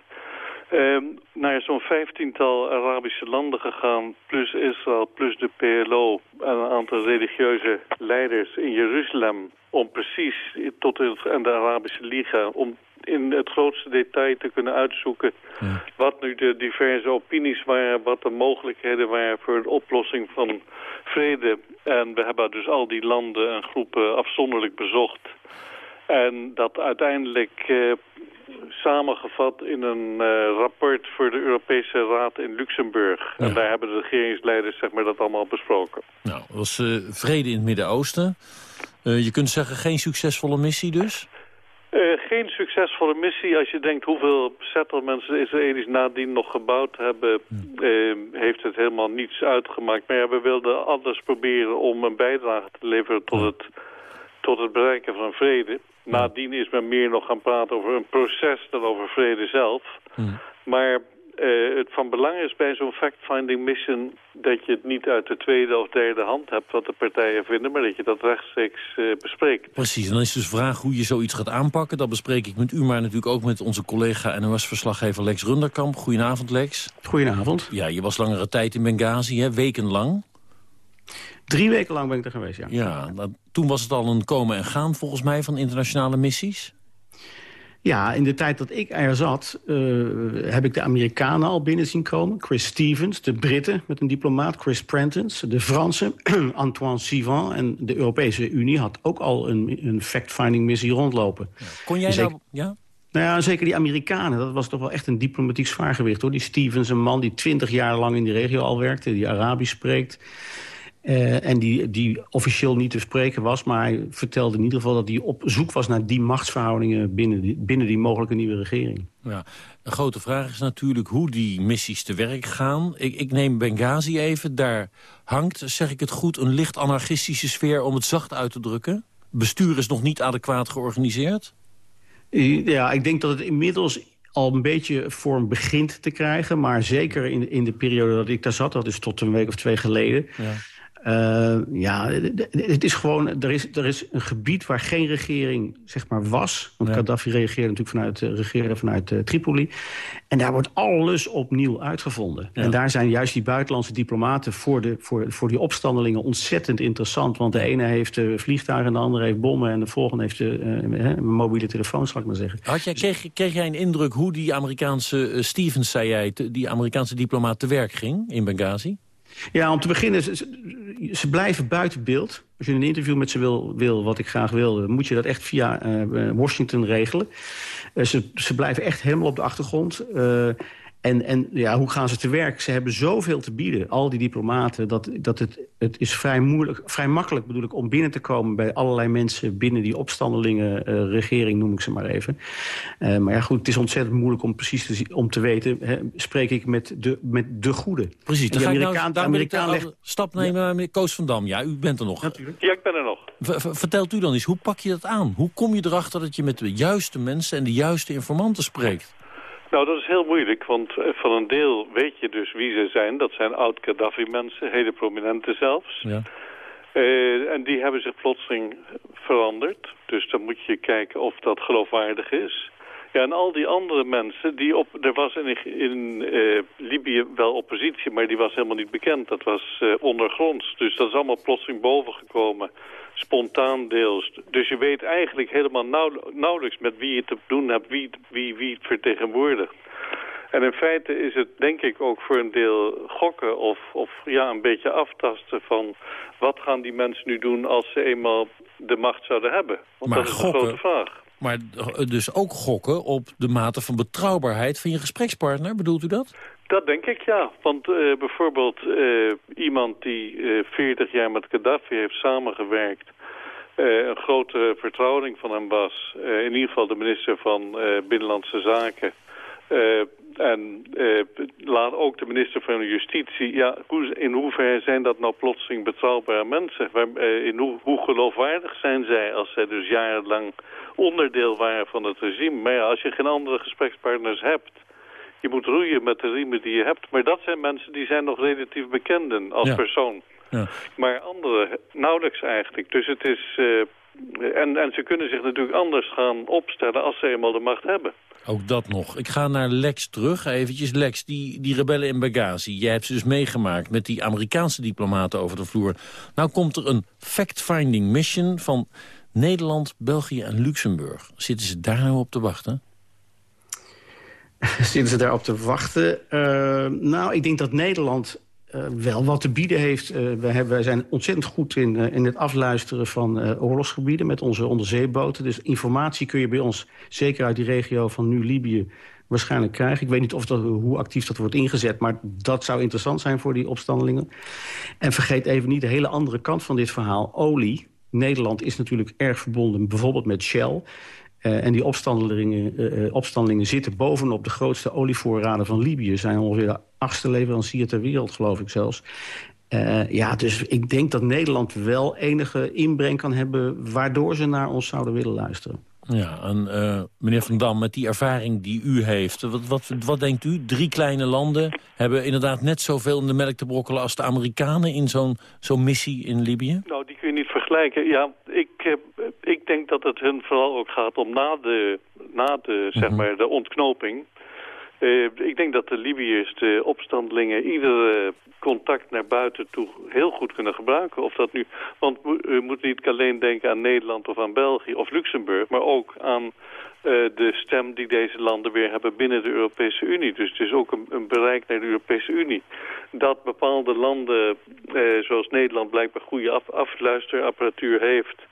S21: eh, naar zo'n vijftiental Arabische landen gegaan, plus Israël, plus de PLO en een aantal religieuze leiders in Jeruzalem, om precies tot het, en de Arabische Liga, om in het grootste detail te kunnen uitzoeken wat nu de diverse opinies waren, wat de mogelijkheden waren voor de oplossing van vrede. En we hebben dus al die landen en groepen afzonderlijk bezocht. En dat uiteindelijk eh, samengevat in een eh, rapport voor de Europese Raad in Luxemburg. En daar hebben de regeringsleiders zeg maar, dat allemaal besproken.
S10: Nou, dat was eh, vrede in het Midden-Oosten. Eh, je kunt zeggen geen succesvolle missie dus?
S21: Geen succesvolle missie. Als je denkt hoeveel settlements de Israëli's nadien nog gebouwd hebben... heeft het helemaal niets uitgemaakt. Maar ja, we wilden anders proberen om een bijdrage te leveren... tot, het, tot het bereiken van vrede. Nadien is men meer nog gaan praten over een proces dan over vrede zelf. Maar eh, het van belang is bij zo'n fact-finding mission... dat je het niet uit de tweede of derde hand hebt wat de partijen vinden... maar dat je dat rechtstreeks eh, bespreekt.
S10: Precies, en dan is dus de vraag hoe je zoiets gaat aanpakken. Dat bespreek ik met u, maar natuurlijk ook met onze collega NOS-verslaggever Lex Runderkamp. Goedenavond, Lex.
S22: Goedenavond.
S10: Ja, je was langere tijd in Benghazi, hè? wekenlang.
S22: Drie weken lang ben ik er geweest, ja.
S10: Ja, toen was het al een komen en gaan volgens mij van internationale missies.
S22: Ja, in de tijd dat ik er zat, eh, heb ik de Amerikanen al binnen zien komen. Chris Stevens, de Britten met een diplomaat, Chris Prentice. De Fransen, Antoine Sivan. En de Europese Unie had ook al een, een fact-finding missie rondlopen.
S10: Kon jij
S22: Zeker-
S10: nou... Ja?
S22: Nou ja, zeker die Amerikanen, dat was toch wel echt een diplomatiek zwaargewicht. hoor. Die Stevens, een man die twintig jaar lang in die regio al werkte... die Arabisch spreekt. Eh, en die, die officieel niet te spreken was... maar hij vertelde in ieder geval dat hij op zoek was... naar die machtsverhoudingen binnen die, binnen die mogelijke nieuwe regering.
S10: Ja, een grote vraag is natuurlijk hoe die missies te werk gaan. Ik, ik neem Benghazi even. Daar hangt, zeg ik het goed, een licht anarchistische sfeer... om het zacht uit te drukken. Bestuur is nog niet adequaat georganiseerd.
S22: Eh, Ja, ik denk dat het inmiddels al een beetje vorm begint te krijgen. Maar zeker in, in de periode dat ik daar zat, dat is tot een week of twee geleden...
S10: Ja.
S22: Eh, ja, het is gewoon, er is, er is een gebied waar geen regering zeg maar, was. Want
S10: Ja.
S22: Gaddafi reageerde natuurlijk vanuit, eh, regeerde vanuit eh, Tripoli. En daar wordt alles opnieuw uitgevonden. En daar zijn juist die buitenlandse diplomaten voor, de, voor, voor die opstandelingen ontzettend interessant. Want de ene heeft vliegtuigen en de andere heeft bommen... en de volgende heeft een mobiele telefoon, zal ik maar zeggen.
S10: Had jij, kreeg, kreeg jij een indruk hoe die Amerikaanse Stevens, zei jij... die Amerikaanse diplomaat te werk ging in Benghazi?
S22: Ja, om te beginnen, ze, blijven buiten beeld. Als je een interview met ze wil, wil wat ik graag wil... dan moet je dat echt via eh, Washington regelen. Eh, ze, ze blijven echt helemaal op de achtergrond. En, en ja, hoe gaan ze te werk? Ze hebben zoveel te bieden, al die diplomaten... dat, dat het, het is vrij, moeilijk, vrij makkelijk bedoel ik, om binnen te komen... bij allerlei mensen binnen die opstandelingen eh, regering, noem ik ze maar even. Eh, maar ja, goed, het is ontzettend moeilijk om precies te, om te weten... Hè, spreek ik met de, met de goede.
S10: Precies, dan ga ik nou,
S22: Amerikaan- de
S10: ik
S22: Amerikaan legt-
S10: stap nemen meneer Koos van Dam. Ja, u bent er nog.
S21: Ja, ik ben er nog.
S10: V- vertelt u dan eens, hoe pak je dat aan? Hoe kom je erachter dat je met de juiste mensen en de juiste informanten spreekt?
S21: Nou, dat is heel moeilijk, want eh, van een deel weet je dus wie ze zijn. Dat zijn oud-Gaddafi-mensen, hele prominente zelfs.
S10: Ja.
S21: Uh, en die hebben zich plotseling veranderd. Dus dan moet je kijken of dat geloofwaardig is. Ja, en al die andere mensen, die op, er was in, in uh, Libië wel oppositie, maar die was helemaal niet bekend. Dat was uh, ondergronds. Dus dat is allemaal plotseling bovengekomen. Spontaan deels. Dus je weet eigenlijk helemaal nauw, nauwelijks met wie je te doen hebt, wie, wie, wie het vertegenwoordigt. En in feite is het denk ik ook voor een deel gokken of, of ja, een beetje aftasten van wat gaan die mensen nu doen als ze eenmaal de macht zouden hebben. Want
S10: maar
S21: dat is
S10: gokken,
S21: een grote vraag.
S10: Maar dus ook gokken op de mate van betrouwbaarheid van je gesprekspartner, bedoelt u dat?
S21: Dat denk ik, ja. Want uh, bijvoorbeeld uh, iemand die uh, 40 jaar met Gaddafi heeft samengewerkt... een grote vertrouweling van hem was. in ieder geval de minister van Binnenlandse Zaken... en laat ook de minister van Justitie... Ja, hoe, in hoeverre zijn dat nou plotseling betrouwbare mensen? Waar, in hoe, hoe geloofwaardig zijn zij als zij dus jarenlang onderdeel waren van het regime? Maar ja, als je geen andere gesprekspartners hebt... Je moet roeien met de riemen die je hebt. Maar dat zijn mensen die zijn nog relatief bekenden als
S10: Ja.
S21: persoon.
S10: Ja.
S21: Maar anderen nauwelijks eigenlijk. Dus het is... eh, en, en ze kunnen zich natuurlijk anders gaan opstellen als ze eenmaal de macht hebben.
S10: Ook dat nog. Ik ga naar Lex terug. Eventjes, Lex, die, die rebellen in Benghazi. Jij hebt ze dus meegemaakt met die Amerikaanse diplomaten over de vloer. Nou komt er een fact-finding mission van Nederland, België en Luxemburg. Zitten ze daar nou op te wachten?
S22: Zitten ze daarop te wachten? Uh, nou, ik denk dat Nederland uh, wel wat te bieden heeft. Uh, wij, hebben, wij zijn ontzettend goed in, in het afluisteren van oorlogsgebieden... met onze onderzeeboten. Dus informatie kun je bij ons, zeker uit die regio van nu Libië... waarschijnlijk krijgen. Ik weet niet of dat, hoe actief dat wordt ingezet... maar dat zou interessant zijn voor die opstandelingen. En vergeet even niet de hele andere kant van dit verhaal. Olie. Nederland is natuurlijk erg verbonden bijvoorbeeld met Shell... Uh, en die opstandelingen, uh, opstandelingen zitten bovenop de grootste olievoorraden van Libië. Zijn ongeveer de achtste leverancier ter wereld, geloof ik zelfs. Ja, dus ik denk dat Nederland wel enige inbreng kan hebben... waardoor ze naar ons zouden willen luisteren.
S10: Ja, en uh, meneer Van Dam, met die ervaring die u heeft... Wat, wat, wat denkt u? Drie kleine landen hebben inderdaad net zoveel in de melk te brokkelen... als de Amerikanen in zo'n zo'n missie in Libië?
S21: Nou, die kun je niet vergelijken. Ja, ik, uh, ik denk dat het hun vooral ook gaat om na de, na de, zeg maar, de ontknoping... Uh, ik denk dat de Libiërs, de opstandelingen, iedere contact naar buiten toe heel goed kunnen gebruiken. Of dat nu, want u moet niet alleen denken aan Nederland of aan België of Luxemburg, maar ook aan uh, de stem die deze landen weer hebben binnen de Europese Unie. Dus het is ook een, een bereik naar de Europese Unie. Dat bepaalde landen, zoals Nederland blijkbaar goede af, afluisterapparatuur heeft...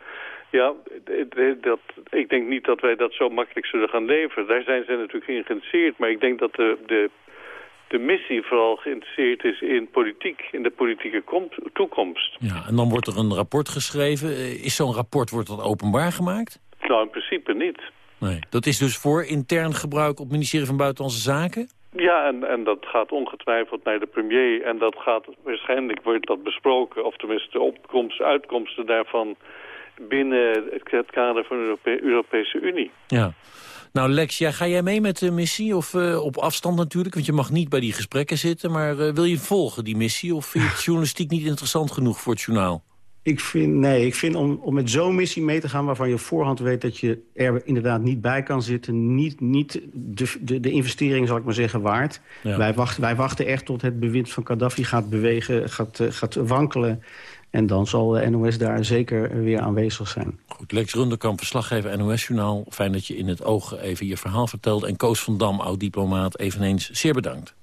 S21: Ja, dat, ik denk niet dat wij dat zo makkelijk zullen gaan leveren. Daar zijn ze natuurlijk in geïnteresseerd. Maar ik denk dat de, de, de missie vooral geïnteresseerd is in politiek, in de politieke toekomst.
S10: Ja, en dan wordt er een rapport geschreven. Is zo'n rapport, wordt dat openbaar gemaakt?
S21: Nou, in principe niet.
S10: Nee, dat is dus voor intern gebruik op het ministerie van Buitenlandse Zaken?
S21: Ja, en, en dat gaat ongetwijfeld naar de premier. En dat gaat, waarschijnlijk wordt dat besproken, of tenminste de opkomst, uitkomsten daarvan binnen het kader van de Europe Europese Unie.
S10: Ja. Nou Lex, ja, ga jij mee met de missie? Of uh, op afstand natuurlijk, want je mag niet bij die gesprekken zitten. Maar uh, wil je volgen, die missie? Of vind je het journalistiek niet interessant genoeg voor het journaal?
S22: Ik vind, nee, ik vind om, om met zo'n missie mee te gaan... waarvan je voorhand weet dat je er inderdaad niet bij kan zitten... niet, niet de, de, de investering, zal ik maar zeggen, waard. Ja. Wij, wachten, wij wachten echt tot het bewind van Gaddafi gaat bewegen, gaat, uh, gaat wankelen... En dan zal de NOS daar zeker weer aanwezig zijn.
S10: Goed, Lex Runderkamp, verslaggever NOS-journaal. Fijn dat je in het oog even je verhaal vertelde. En Koos van Dam, oud-diplomaat, eveneens zeer bedankt.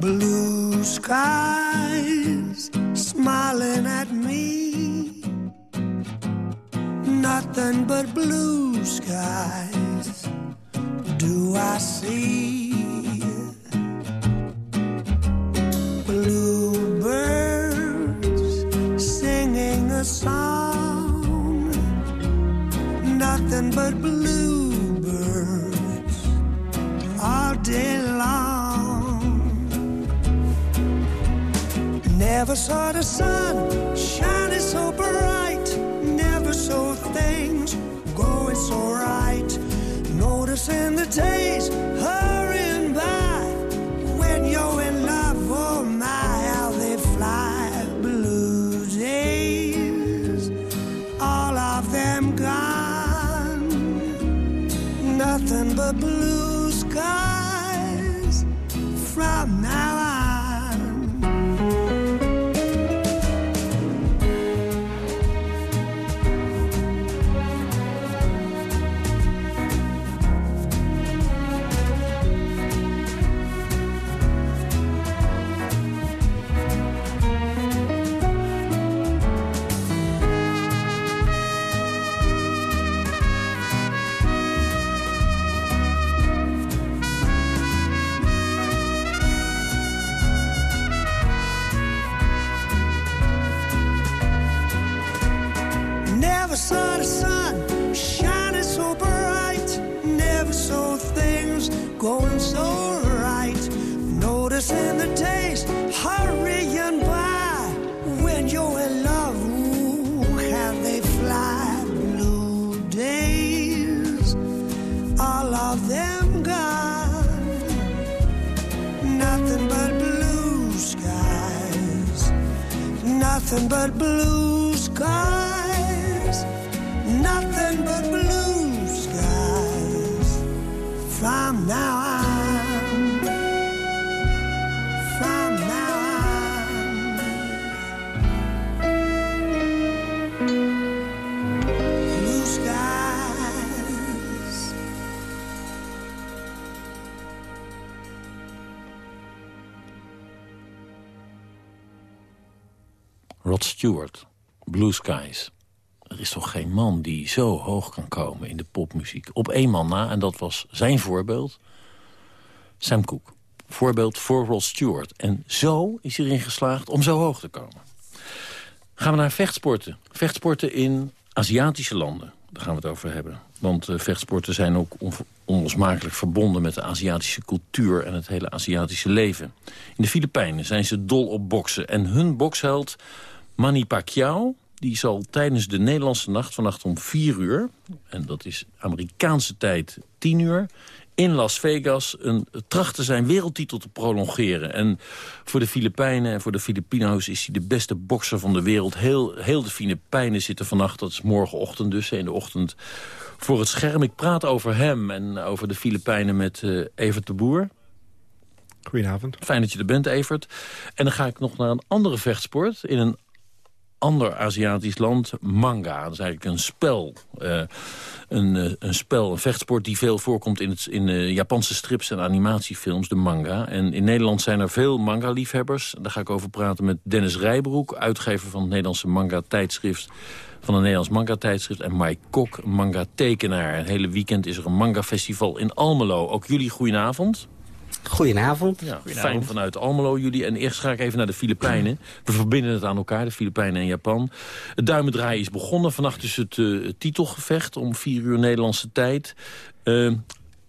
S23: Blue skies smiling at me Nothing but blue skies do I see bluebirds singing a song? Nothing but bluebirds all day long. Never saw the sun shining so bright, never saw things going so right. Noticing the days blue
S10: Rod Stewart, Blue Skies. Er is toch geen man die zo hoog kan komen in de popmuziek. Op één man na, en dat was zijn voorbeeld, Sam Cooke. Voorbeeld voor Rod Stewart. En zo is hij erin geslaagd om zo hoog te komen. Gaan we naar vechtsporten. Vechtsporten in Aziatische landen. Daar gaan we het over hebben. Want uh, vechtsporten zijn ook on onlosmakelijk verbonden met de Aziatische cultuur en het hele Aziatische leven. In de Filipijnen zijn ze dol op boksen. En hun boksheld Manny Pacquiao, die zal tijdens de Nederlandse nacht vannacht om 4 uur... en dat is Amerikaanse tijd 10 uur... in Las Vegas een, trachten zijn wereldtitel te prolongeren. En voor de Filipijnen en voor de Filipino's is hij de beste bokser van de wereld. Heel, heel de Filipijnen zitten vannacht, dat is morgenochtend dus, in de ochtend... voor het scherm. Ik praat over hem en over de Filipijnen met uh, Evert de Boer.
S24: Goedenavond.
S10: Fijn dat je er bent, Evert. En dan ga ik nog naar een andere vechtsport... in een ander Aziatisch land, manga. Dat is eigenlijk een spel. Uh, een, uh, een spel, een vechtsport die veel voorkomt in, het, in de Japanse strips en animatiefilms, de manga. En in Nederland zijn er veel manga-liefhebbers. Daar ga ik over praten met Dennis Rijbroek, uitgever van het Nederlandse manga-tijdschrift van een Nederlands manga-tijdschrift. En Mike Kok, manga-tekenaar. Een hele weekend is er een manga-festival in Almelo. Ook jullie, goedenavond.
S24: Goedenavond.
S10: Ja, fijn vanuit Almelo jullie. En eerst ga ik even naar de Filipijnen. We verbinden het aan elkaar, de Filipijnen en Japan. Het duimendraaien is begonnen. Vannacht is het uh, titelgevecht om vier uur Nederlandse tijd. Uh,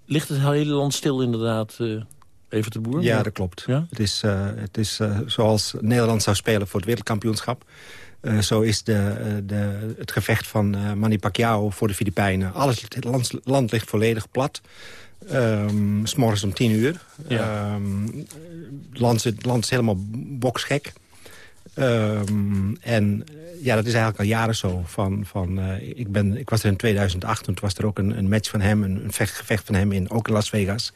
S10: ligt het hele land stil inderdaad... Uh, Even de boer?
S24: Ja, dat klopt. Ja? Het is, uh, het is uh, zoals Nederland zou spelen voor het wereldkampioenschap. Uh, zo is de, de, het gevecht van Manny Pacquiao voor de Filipijnen. Alles, het land, land ligt volledig plat. Um, s morgens om tien uur. Ja. Um, land, het land is helemaal boksgek. Um, en ja, dat is eigenlijk al jaren zo. Van, van, uh, ik, ben, ik was er in 2008, toen was er ook een, een match van hem... een, een vecht, gevecht van hem in, ook in Las Vegas.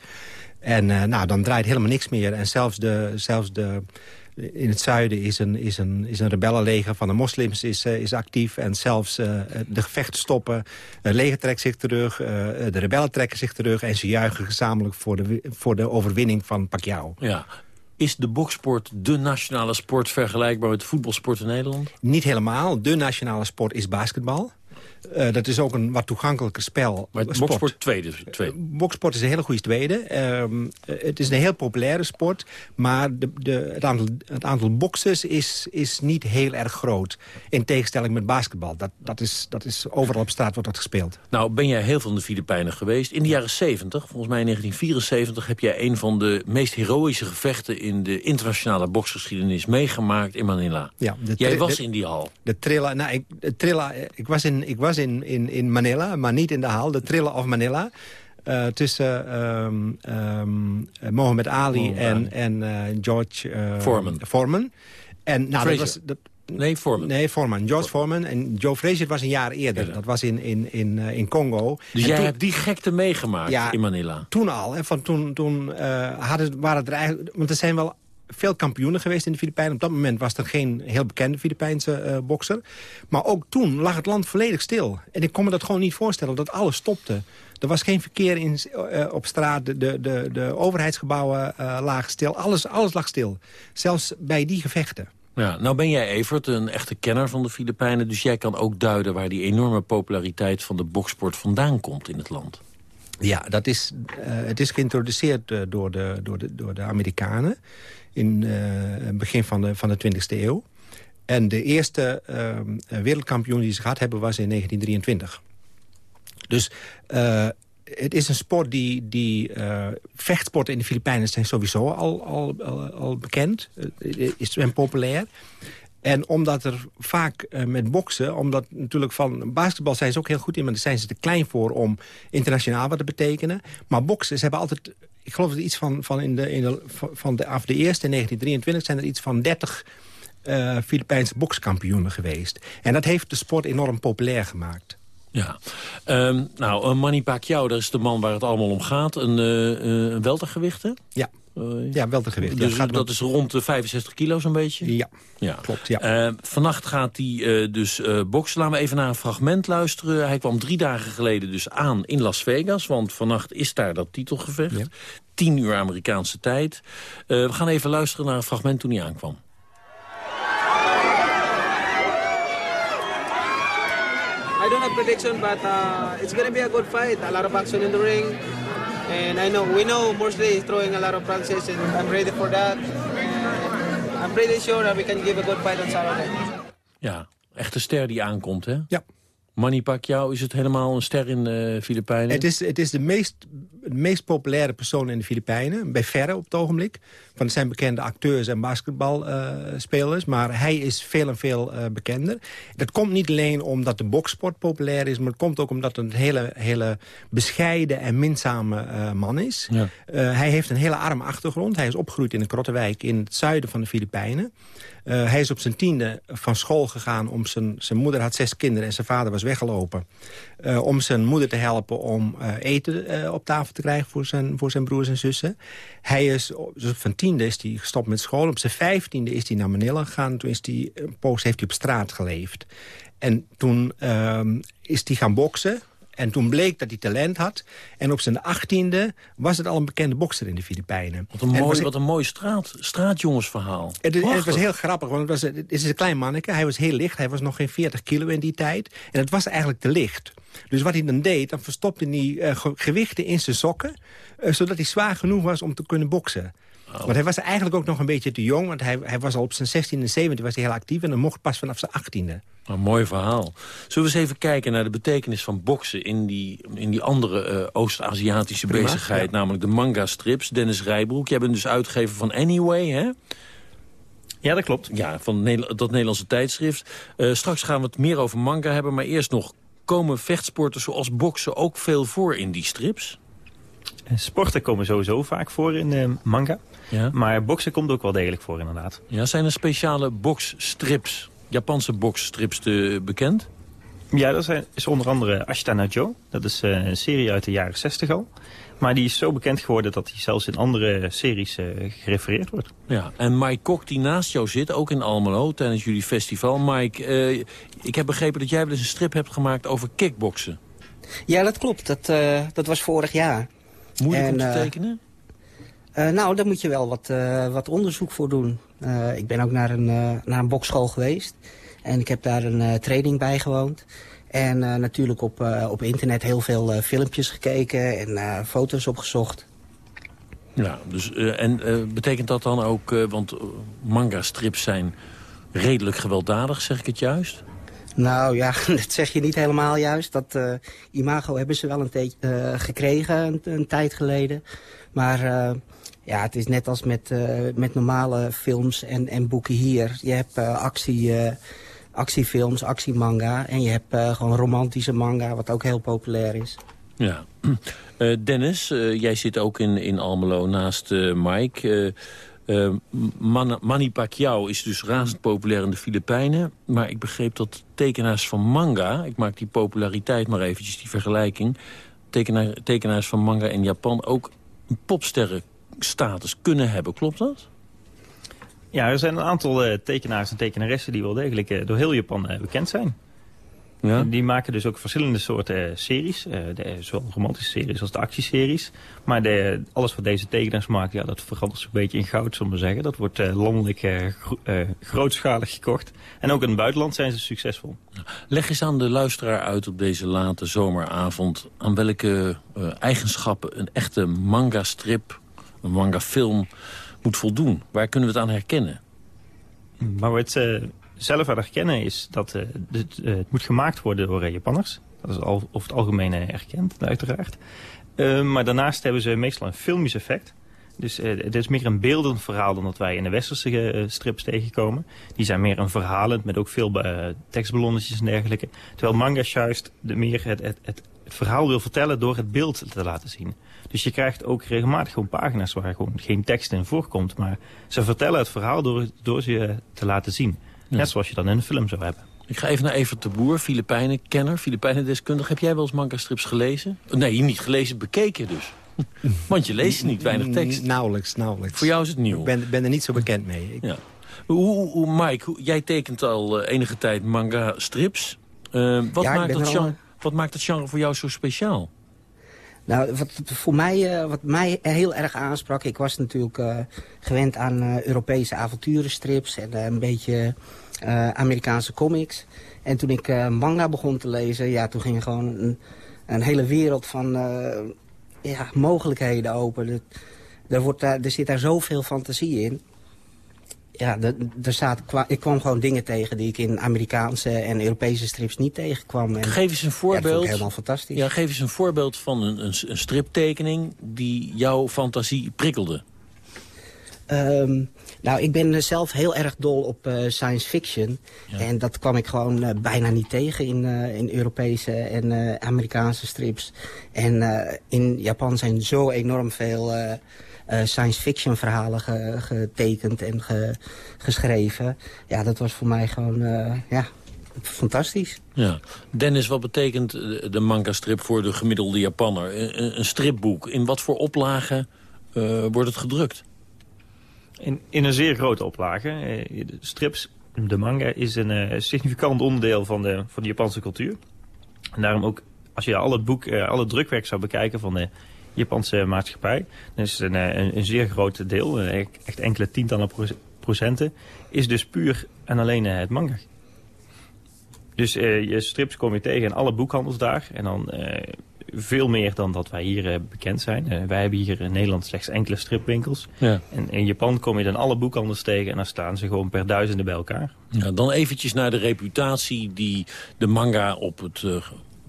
S24: En uh, nou, dan draait helemaal niks meer. En zelfs de... Zelfs de in het zuiden is een, is een, is een rebellenleger van de moslims is, uh, is actief. En zelfs uh, de gevechten stoppen. Het leger trekt zich terug. De rebellen trekken zich terug. En ze juichen gezamenlijk voor de, voor de overwinning van Pacquiao.
S10: Ja. Is de boksport de nationale sport vergelijkbaar met de voetbalsport in Nederland?
S24: Niet helemaal. De nationale sport is basketbal. Uh, dat is ook een wat toegankelijker spel.
S10: Maar het boksport tweede? Twee.
S24: boksport is een hele goede tweede. Uh, het is een heel populaire sport. Maar de, de, het, aantal, het aantal boxers is, is niet heel erg groot. In tegenstelling met basketbal. Dat, dat, is, dat is overal op straat wordt dat gespeeld.
S10: Nou, ben jij heel veel in de Filipijnen geweest. In de jaren 70, volgens mij in 1974... heb jij een van de meest heroïsche gevechten... in de internationale boksgeschiedenis meegemaakt in Manila. Ja, jij was in die hal.
S24: De Trilla, nou, ik, de trilla, ik was, in, ik was in, in, in Manila, maar niet in de hal. De Trilla of Manila. Uh, tussen um, um, Mohammed Ali en, en uh, George uh,
S10: Foreman.
S24: Foreman. En nou, dat was... Dat,
S10: Nee, Foreman.
S24: Nee, Foreman. George Foreman. En Joe Frazier was een jaar eerder. Dat was in, in, in, in Congo.
S10: Dus
S24: en
S10: jij toen, hebt die gekte meegemaakt ja, in Manila?
S24: toen al. Hè, van toen toen hadden, waren er eigenlijk... Want er zijn wel veel kampioenen geweest in de Filipijnen. Op dat moment was er geen heel bekende Filipijnse uh, bokser. Maar ook toen lag het land volledig stil. En ik kon me dat gewoon niet voorstellen, dat alles stopte. Er was geen verkeer in, uh, op straat, de, de, de overheidsgebouwen uh, lagen stil. Alles, alles lag stil. Zelfs bij die gevechten.
S10: Ja, nou ben jij, Evert, een echte kenner van de Filipijnen... dus jij kan ook duiden waar die enorme populariteit van de boksport vandaan komt in het land.
S24: Ja, dat is, het is geïntroduceerd door, de, door, de, door de Amerikanen in uh, het begin van de, van de 20e eeuw. En de eerste wereldkampioen die ze gehad hebben was in 1923. Dus het is een sport die... die vechtsporten in de Filipijnen zijn sowieso al, al, al, bekend. Uh, is en populair. En omdat er vaak met boksen... omdat natuurlijk van basketbal zijn ze ook heel goed in... maar daar zijn ze te klein voor om internationaal wat te betekenen. Maar boksen, ze hebben altijd... ik geloof dat iets van, van, in de, in de, van de, af de eerste in 1923... zijn er iets van 30 uh, Filipijnse bokskampioenen geweest. En dat heeft de sport enorm populair gemaakt.
S10: Ja, um, nou, uh, Manny Pacquiao, dat is de man waar het allemaal om gaat. Een, uh, weltergewicht,
S24: Ja. Uh, ja, weltergewicht.
S10: Dus
S24: ja,
S10: dat is rond de 65 kilo zo'n beetje?
S24: Ja, ja. klopt. Ja.
S10: Uh, vannacht gaat hij uh, dus boksen. Laten we even naar een fragment luisteren. Hij kwam drie dagen geleden dus aan in Las Vegas. Want vannacht is daar dat titelgevecht. Ja. 10 uur Amerikaanse tijd. we gaan even luisteren naar een fragment toen hij aankwam.
S25: I don't have prediction, but uh, it's going to be a good fight. A lot of action in the ring. And I know, we know Morsley is throwing a lot of punches, and I'm ready for that. And I'm pretty sure that we can give a good fight on Saturday.
S10: Ja, echte ster die aankomt, hè?
S24: Ja.
S10: Manny Pacquiao, is het helemaal een ster in de Filipijnen?
S24: Het is, het is de meest, de meest populaire persoon in de Filipijnen. Bij verre op het ogenblik. Van zijn bekende acteurs en basketbalspelers. Maar hij is veel en veel uh, bekender. Dat komt niet alleen omdat de boksport populair is... maar het komt ook omdat het een hele, hele bescheiden en minzame uh, man is. Ja. hij heeft een hele arme achtergrond. Hij is opgegroeid in een krottenwijk in het zuiden van de Filipijnen. Uh, hij is op zijn tiende van school gegaan. Om zijn, zijn moeder had zes kinderen en zijn vader was weggelopen. Uh, om zijn moeder te helpen om uh, eten op tafel te krijgen voor zijn, voor zijn broers en zussen. Hij is, dus op zijn tiende is hij gestopt met school. Op zijn vijftiende is hij naar Manila gegaan. Toen is hij, poos heeft hij op straat geleefd. En toen ehm, is hij gaan boksen en toen bleek dat hij talent had. En op zijn achttiende was het al een bekende bokser in de Filipijnen.
S10: Wat een mooi, was, wat een mooi straat, straatjongensverhaal.
S24: Het, het, was heel grappig, want het, was, het is een klein manneke. Hij was heel licht, hij was nog geen 40 kilo in die tijd. En het was eigenlijk te licht. Dus wat hij dan deed, dan verstopte hij uh, gewichten in zijn sokken... Uh, zodat hij zwaar genoeg was om te kunnen boksen. Oh. Want hij was eigenlijk ook nog een beetje te jong. Want hij, hij was al op zijn 16e en 17e was hij heel actief. En dan mocht pas vanaf zijn 18e.
S10: Een mooi verhaal. Zullen we eens even kijken naar de betekenis van boksen... in die, in die andere uh, Oost-Aziatische bezigheid, ja. namelijk de manga-strips. Dennis Rijbroek, jij bent dus uitgever van Anyway, hè?
S26: Ja, dat klopt.
S10: Ja, van dat Nederlandse tijdschrift. Uh, straks gaan we het meer over manga hebben, maar eerst nog... komen vechtsporten zoals boksen ook veel voor in die strips?
S26: Sporten komen sowieso vaak voor in uh, manga. Ja. Maar boksen komt ook wel degelijk voor, inderdaad.
S10: Ja, zijn er speciale boksstrips, Japanse boksstrips te, bekend?
S26: Ja, dat is onder andere Ashita no Joe. Dat is uh, een serie uit de jaren 60 al. Maar die is zo bekend geworden dat hij zelfs in andere series uh, gerefereerd wordt.
S10: Ja, en Mike Kok, die naast jou zit, ook in Almelo tijdens jullie festival. Mike, uh, ik heb begrepen dat jij wel eens een strip hebt gemaakt over kickboksen.
S27: Ja, dat klopt. Dat, dat was vorig jaar.
S10: Moeilijk en, om te tekenen?
S27: Uh, nou, daar moet je wel wat, uh, wat onderzoek voor doen. Uh, ik ben ook naar een, naar een bokschool geweest. En ik heb daar een training bijgewoond. En eh, natuurlijk op, eh, op internet heel veel eh, filmpjes gekeken en eh, foto's opgezocht.
S10: Ja, dus, eh, en eh, betekent dat dan ook, eh, want eh, manga-strips zijn redelijk gewelddadig, zeg ik het juist?
S27: Nou ja, dat zeg je niet helemaal juist. Dat eh, imago hebben ze wel een tijd eh, gekregen een, tijd geleden. Maar eh, ja, het is net als met, met normale films en, en boeken hier. Je hebt actie, actiefilms, actiemanga. En je hebt gewoon romantische manga, wat ook heel populair is.
S10: Ja. Dennis, jij zit ook in, in Almelo naast Mike. Eh, eh, Man Pacquiao is dus razend populair in de Filipijnen. Maar ik begreep dat tekenaars van manga... ik maak die populariteit maar eventjes, die vergelijking... Tekenaar, tekenaars van manga in Japan ook een popsterrenstatus kunnen hebben. Klopt dat?
S26: Ja, er zijn een aantal eh, tekenaars en tekenaressen die wel degelijk eh, door heel Japan eh, bekend zijn.
S10: Ja.
S26: En die maken dus ook verschillende soorten eh, series. eh, de, zowel romantische series als de actieseries. Maar de, alles wat deze tekenaars maken, ja, dat verandert zo'n beetje in goud, zullen we zeggen. Dat wordt eh, landelijk eh, gro- eh, grootschalig gekocht. En ook in het buitenland zijn ze succesvol.
S10: Leg eens aan de luisteraar uit op deze late zomeravond... aan welke eh, eigenschappen een echte manga-strip, een manga-film moet voldoen. Waar kunnen we het aan herkennen?
S26: Maar wat ze zelf aan herkennen is dat eh, eh, het moet gemaakt worden door eh, Japanners. Dat is al, over het algemeen erkend, uiteraard. Maar daarnaast hebben ze meestal een filmisch effect. Dus het is meer een beeldend verhaal dan dat wij in de westerse strips tegenkomen. Die zijn meer een verhalend met ook veel tekstballonnetjes en dergelijke. Terwijl manga's juist de meer het, het, het, het verhaal wil vertellen door het beeld te laten zien. Dus je krijgt ook regelmatig gewoon pagina's waar gewoon geen tekst in voorkomt. Maar ze vertellen het verhaal door, door ze te laten zien. Net zoals je dan in een film zou hebben.
S10: Ik ga even naar Evert de Boer, Filipijnen-kenner, Filipijnen-deskundige. Heb jij wel eens manga-strips gelezen? Nee, niet gelezen, bekeken dus. Want je leest niet, weinig tekst.
S24: Nauwelijks, nauwelijks.
S10: Voor jou is het nieuw.
S24: Ik ben, ben er niet zo bekend mee. Ik-
S10: Ja. Hoe, Mike, hoe- jij tekent al eh, enige tijd manga-strips. Eh, wat,
S27: Ja,
S10: maakt dat
S27: al-
S10: genre, wat maakt dat genre voor jou zo speciaal?
S27: Nou, wat voor mij, eh, wat mij heel erg aansprak... ik was natuurlijk eh, gewend aan eh, Europese avonturenstrips... en een beetje eh, Amerikaanse comics. En toen ik eh, manga begon te lezen... ja, toen ging gewoon een, een hele wereld van eh, ja, mogelijkheden open. Er, er, wordt daar, er zit daar zoveel fantasie in. Ja, er, er staat, ik kwam gewoon dingen tegen... die ik in Amerikaanse en Europese strips niet tegenkwam. En,
S10: Geef eens een
S27: Ja, dat vond
S10: voorbeeld.
S27: ik helemaal fantastisch.
S10: Ja, geef eens een voorbeeld van een, een, een striptekening die jouw fantasie prikkelde.
S27: Ehm, nou, ik ben zelf heel erg dol op eh, science fiction. En dat kwam ik gewoon eh, bijna niet tegen in, eh, in Europese en Amerikaanse strips. En in Japan zijn zo enorm veel science fiction verhalen ge- getekend en ge- geschreven. Ja, dat was voor mij gewoon ja, fantastisch.
S10: Ja. Dennis, wat betekent de manga-strip voor de gemiddelde Japanner? Een, een stripboek. In wat voor oplagen wordt het gedrukt?
S26: In, in een zeer grote oplage. Eh, strips, de manga, is een eh, significant onderdeel van de, van de Japanse cultuur. En daarom ook, als je alle, boek, eh, alle drukwerk zou bekijken van de Japanse maatschappij... dan is het een, een, zeer groot deel, echt enkele tientallen proce- procenten... is dus puur en alleen het manga. Dus je strips kom je tegen in alle boekhandels daar. En dan veel meer dan dat wij hier eh, bekend zijn. Eh, wij hebben hier in Nederland slechts enkele stripwinkels.
S10: Ja.
S26: En in Japan kom je dan alle boekhandels tegen en dan staan ze gewoon per duizenden bij elkaar.
S10: Ja, dan eventjes naar de reputatie die de manga op het, eh,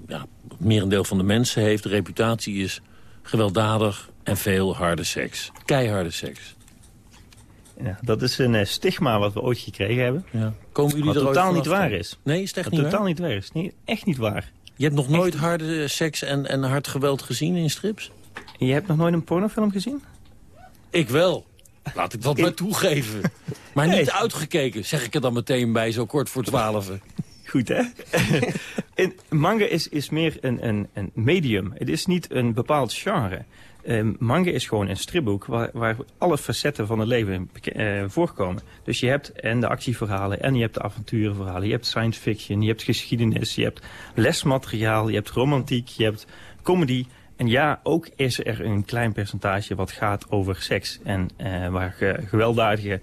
S10: ja, het merendeel van de mensen heeft. De reputatie is gewelddadig en veel harde seks. Keiharde seks.
S26: Ja, dat is een stigma wat we ooit gekregen hebben.
S10: Ja. Komen jullie
S26: wat
S10: er
S26: totaal niet waar is.
S10: Nee, is het echt niet
S26: totaal
S10: waar?
S26: niet waar is. Nee, echt niet waar.
S10: Je hebt nog nooit harde seks en, en hard geweld gezien in strips?
S26: Je hebt nog nooit een pornofilm gezien?
S10: Ik wel. Laat ik dat maar toegeven. Maar niet uitgekeken, zeg ik er dan meteen bij, zo kort voor twaalf.
S26: Goed, hè? in, manga is, is meer een, een, een medium. Het is niet een bepaald genre. Eh, manga is gewoon een stripboek waar, waar alle facetten van het leven eh, voorkomen. Dus je hebt en de actieverhalen en je hebt de avonturenverhalen. Je hebt science fiction, je hebt geschiedenis, je hebt lesmateriaal, je hebt romantiek, je hebt comedy. En ja, ook is er een klein percentage wat gaat over seks. En eh, waar ge- gewelddadige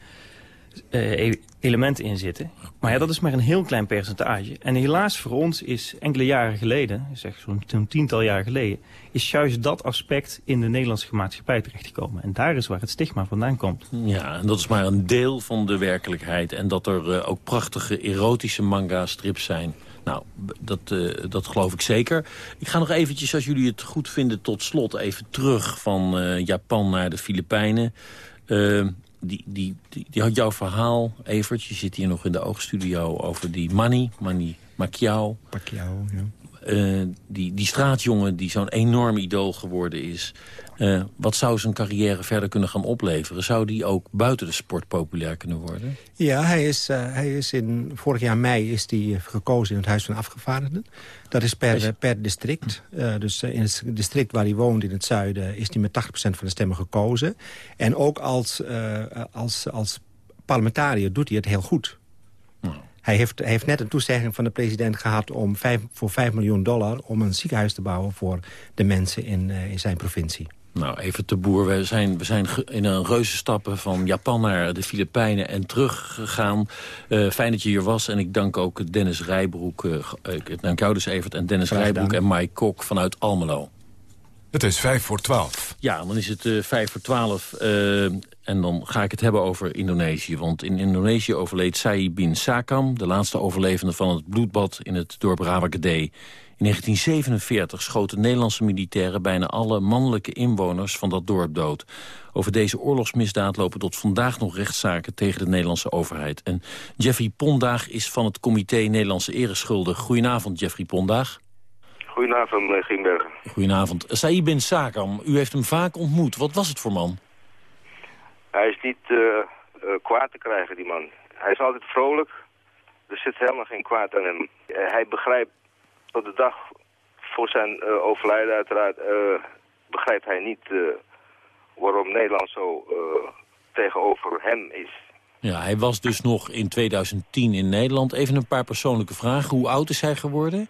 S26: e- elementen in zitten. Maar ja, dat is maar een heel klein percentage. En helaas voor ons is enkele jaren geleden, zeg zo'n tiental jaar geleden... is juist dat aspect in de Nederlandse maatschappij terechtgekomen. En daar is waar het stigma vandaan komt.
S10: Ja, en dat is maar een deel van de werkelijkheid. En dat er eh, ook prachtige erotische manga-strips zijn... Nou, dat, eh, dat geloof ik zeker. Ik ga nog eventjes, als jullie het goed vinden, tot slot even terug van eh, Japan naar de Filipijnen. Die, die, die, die had jouw verhaal, Evert, je zit hier nog in de oogstudio over die Manny, Manny Pacquiao.
S24: Pacquiao, ja.
S10: Eh, die, die straatjongen die zo'n enorm idool geworden is. Eh, wat zou zijn carrière verder kunnen gaan opleveren? Zou die ook buiten de sport populair kunnen worden?
S24: Ja, hij is, eh, hij is in, vorig jaar mei is hij gekozen in het Huis van Afgevaardigden. Dat is per,
S10: Is-
S24: eh, per district. Eh, dus eh, in het district waar hij woont in het zuiden... is hij met 80% van de stemmen gekozen. En ook als, eh, als, als parlementariër doet hij het heel goed. Hij heeft, hij heeft net een toezegging van de president gehad... Om vijf, voor 5 miljoen dollar om een ziekenhuis te bouwen... voor de mensen in, eh, in zijn provincie.
S10: Nou, even te boer. We zijn, we zijn in een reuze stappen van Japan naar de Filipijnen en teruggegaan. Eh fijn dat je hier was. En ik dank ook Dennis Rijbroek. eh, ik dank jou dus, Evert. En Dennis Rijbroek en Mike Kok vanuit Almelo.
S8: Het is vijf voor twaalf.
S10: Ja, dan is het eh, vijf voor twaalf. en dan ga ik het hebben over Indonesië. Want in Indonesië overleed Sai bin Sakam... de laatste overlevende van het bloedbad in het dorp Rawagede. In 1947 schoten Nederlandse militairen... bijna alle mannelijke inwoners van dat dorp dood. Over deze oorlogsmisdaad lopen tot vandaag nog rechtszaken... tegen de Nederlandse overheid. En Jeffrey Pondaag is van het comité Nederlandse Ereschulden. Goedenavond, Jeffrey Pondaag.
S28: Goedenavond, meneer Gienbergen.
S10: Goedenavond. Saïd bin Sakam, u heeft hem vaak ontmoet. Wat was het voor man?
S28: Hij is niet eh, eh, kwaad te krijgen, die man. Hij is altijd vrolijk. Er zit helemaal geen kwaad aan hem. Eh, hij begrijpt tot de dag voor zijn eh, overlijden uiteraard... eh, begrijpt hij niet eh, waarom Nederland zo tegenover hem is.
S10: Ja, hij was dus nog in 2010 in Nederland. Even een paar persoonlijke vragen. Hoe oud is hij geworden?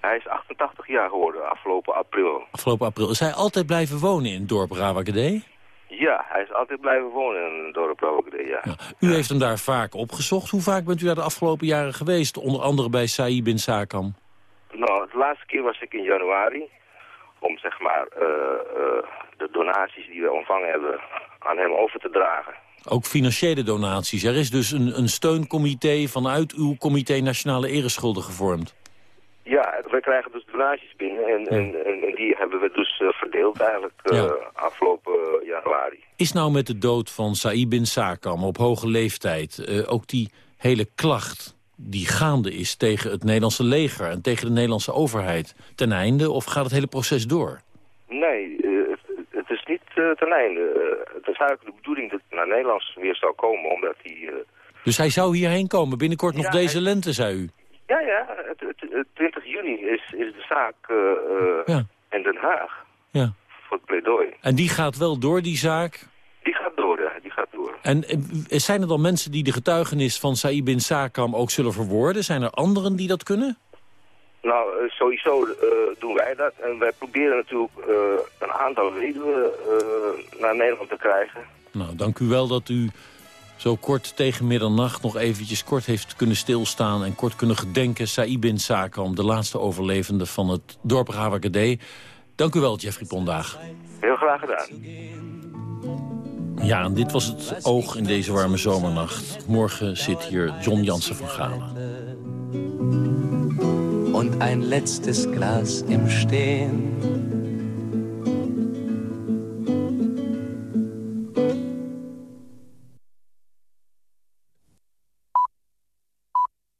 S28: Hij is 88 jaar geworden afgelopen april.
S10: Afgelopen april. Is hij altijd blijven wonen in het dorp Rawakede?
S28: Ja, hij is altijd blijven wonen in het dorp Rawakede, ja.
S10: U heeft hem daar vaak opgezocht. Hoe vaak bent u daar de afgelopen jaren geweest? Onder andere bij Saïd bin Sakam.
S28: Nou, de laatste keer was ik in januari. Om zeg maar eh, eh, de donaties die we ontvangen hebben aan hem over te dragen.
S10: Ook financiële donaties. Er is dus een, een steuncomité vanuit uw comité Nationale Ereschulden gevormd.
S28: Ja, we krijgen dus donaties binnen en, en, en, en die hebben we dus eh, verdeeld eigenlijk afgelopen januari.
S10: Is nou met de dood van Saïd bin Sakam op hoge leeftijd... ook die hele klacht die gaande is tegen het Nederlandse leger... en tegen de Nederlandse overheid ten einde? Of gaat het hele proces door?
S28: Nee, eh, het, het is niet eh, ten einde. Eh, het is eigenlijk de bedoeling dat hij naar Nederland weer zou komen, omdat hij... eh,
S10: Dus hij zou hierheen komen, binnenkort nog deze
S28: hij-
S10: lente, zei u?
S28: ja, ja, het, het, het 20 juni is, is de zaak eh, in Den Haag
S10: Ja.
S28: voor het pleidooi.
S10: En die gaat wel door, die zaak?
S28: Die gaat door, ja, die gaat door.
S10: En eh, zijn er dan mensen die de getuigenis van Saïd bin Sakam ook zullen verwoorden? Zijn er anderen die dat kunnen?
S28: Nou, eh, sowieso eh, doen wij dat. En wij proberen natuurlijk een aantal weduwen eh, naar Nederland te krijgen.
S10: Nou, dank u wel dat u zo kort tegen middernacht nog eventjes kort heeft kunnen stilstaan... en kort kunnen gedenken Saïd bin Sakam, de laatste overlevende van het dorp Rawakede. Dank u wel, Jeffrey Pondaag.
S28: Heel graag gedaan.
S10: Ja, en dit was het oog in deze warme zomernacht. Morgen zit hier John Jansen van Galen.
S23: und ein letztes Glas im Stehen.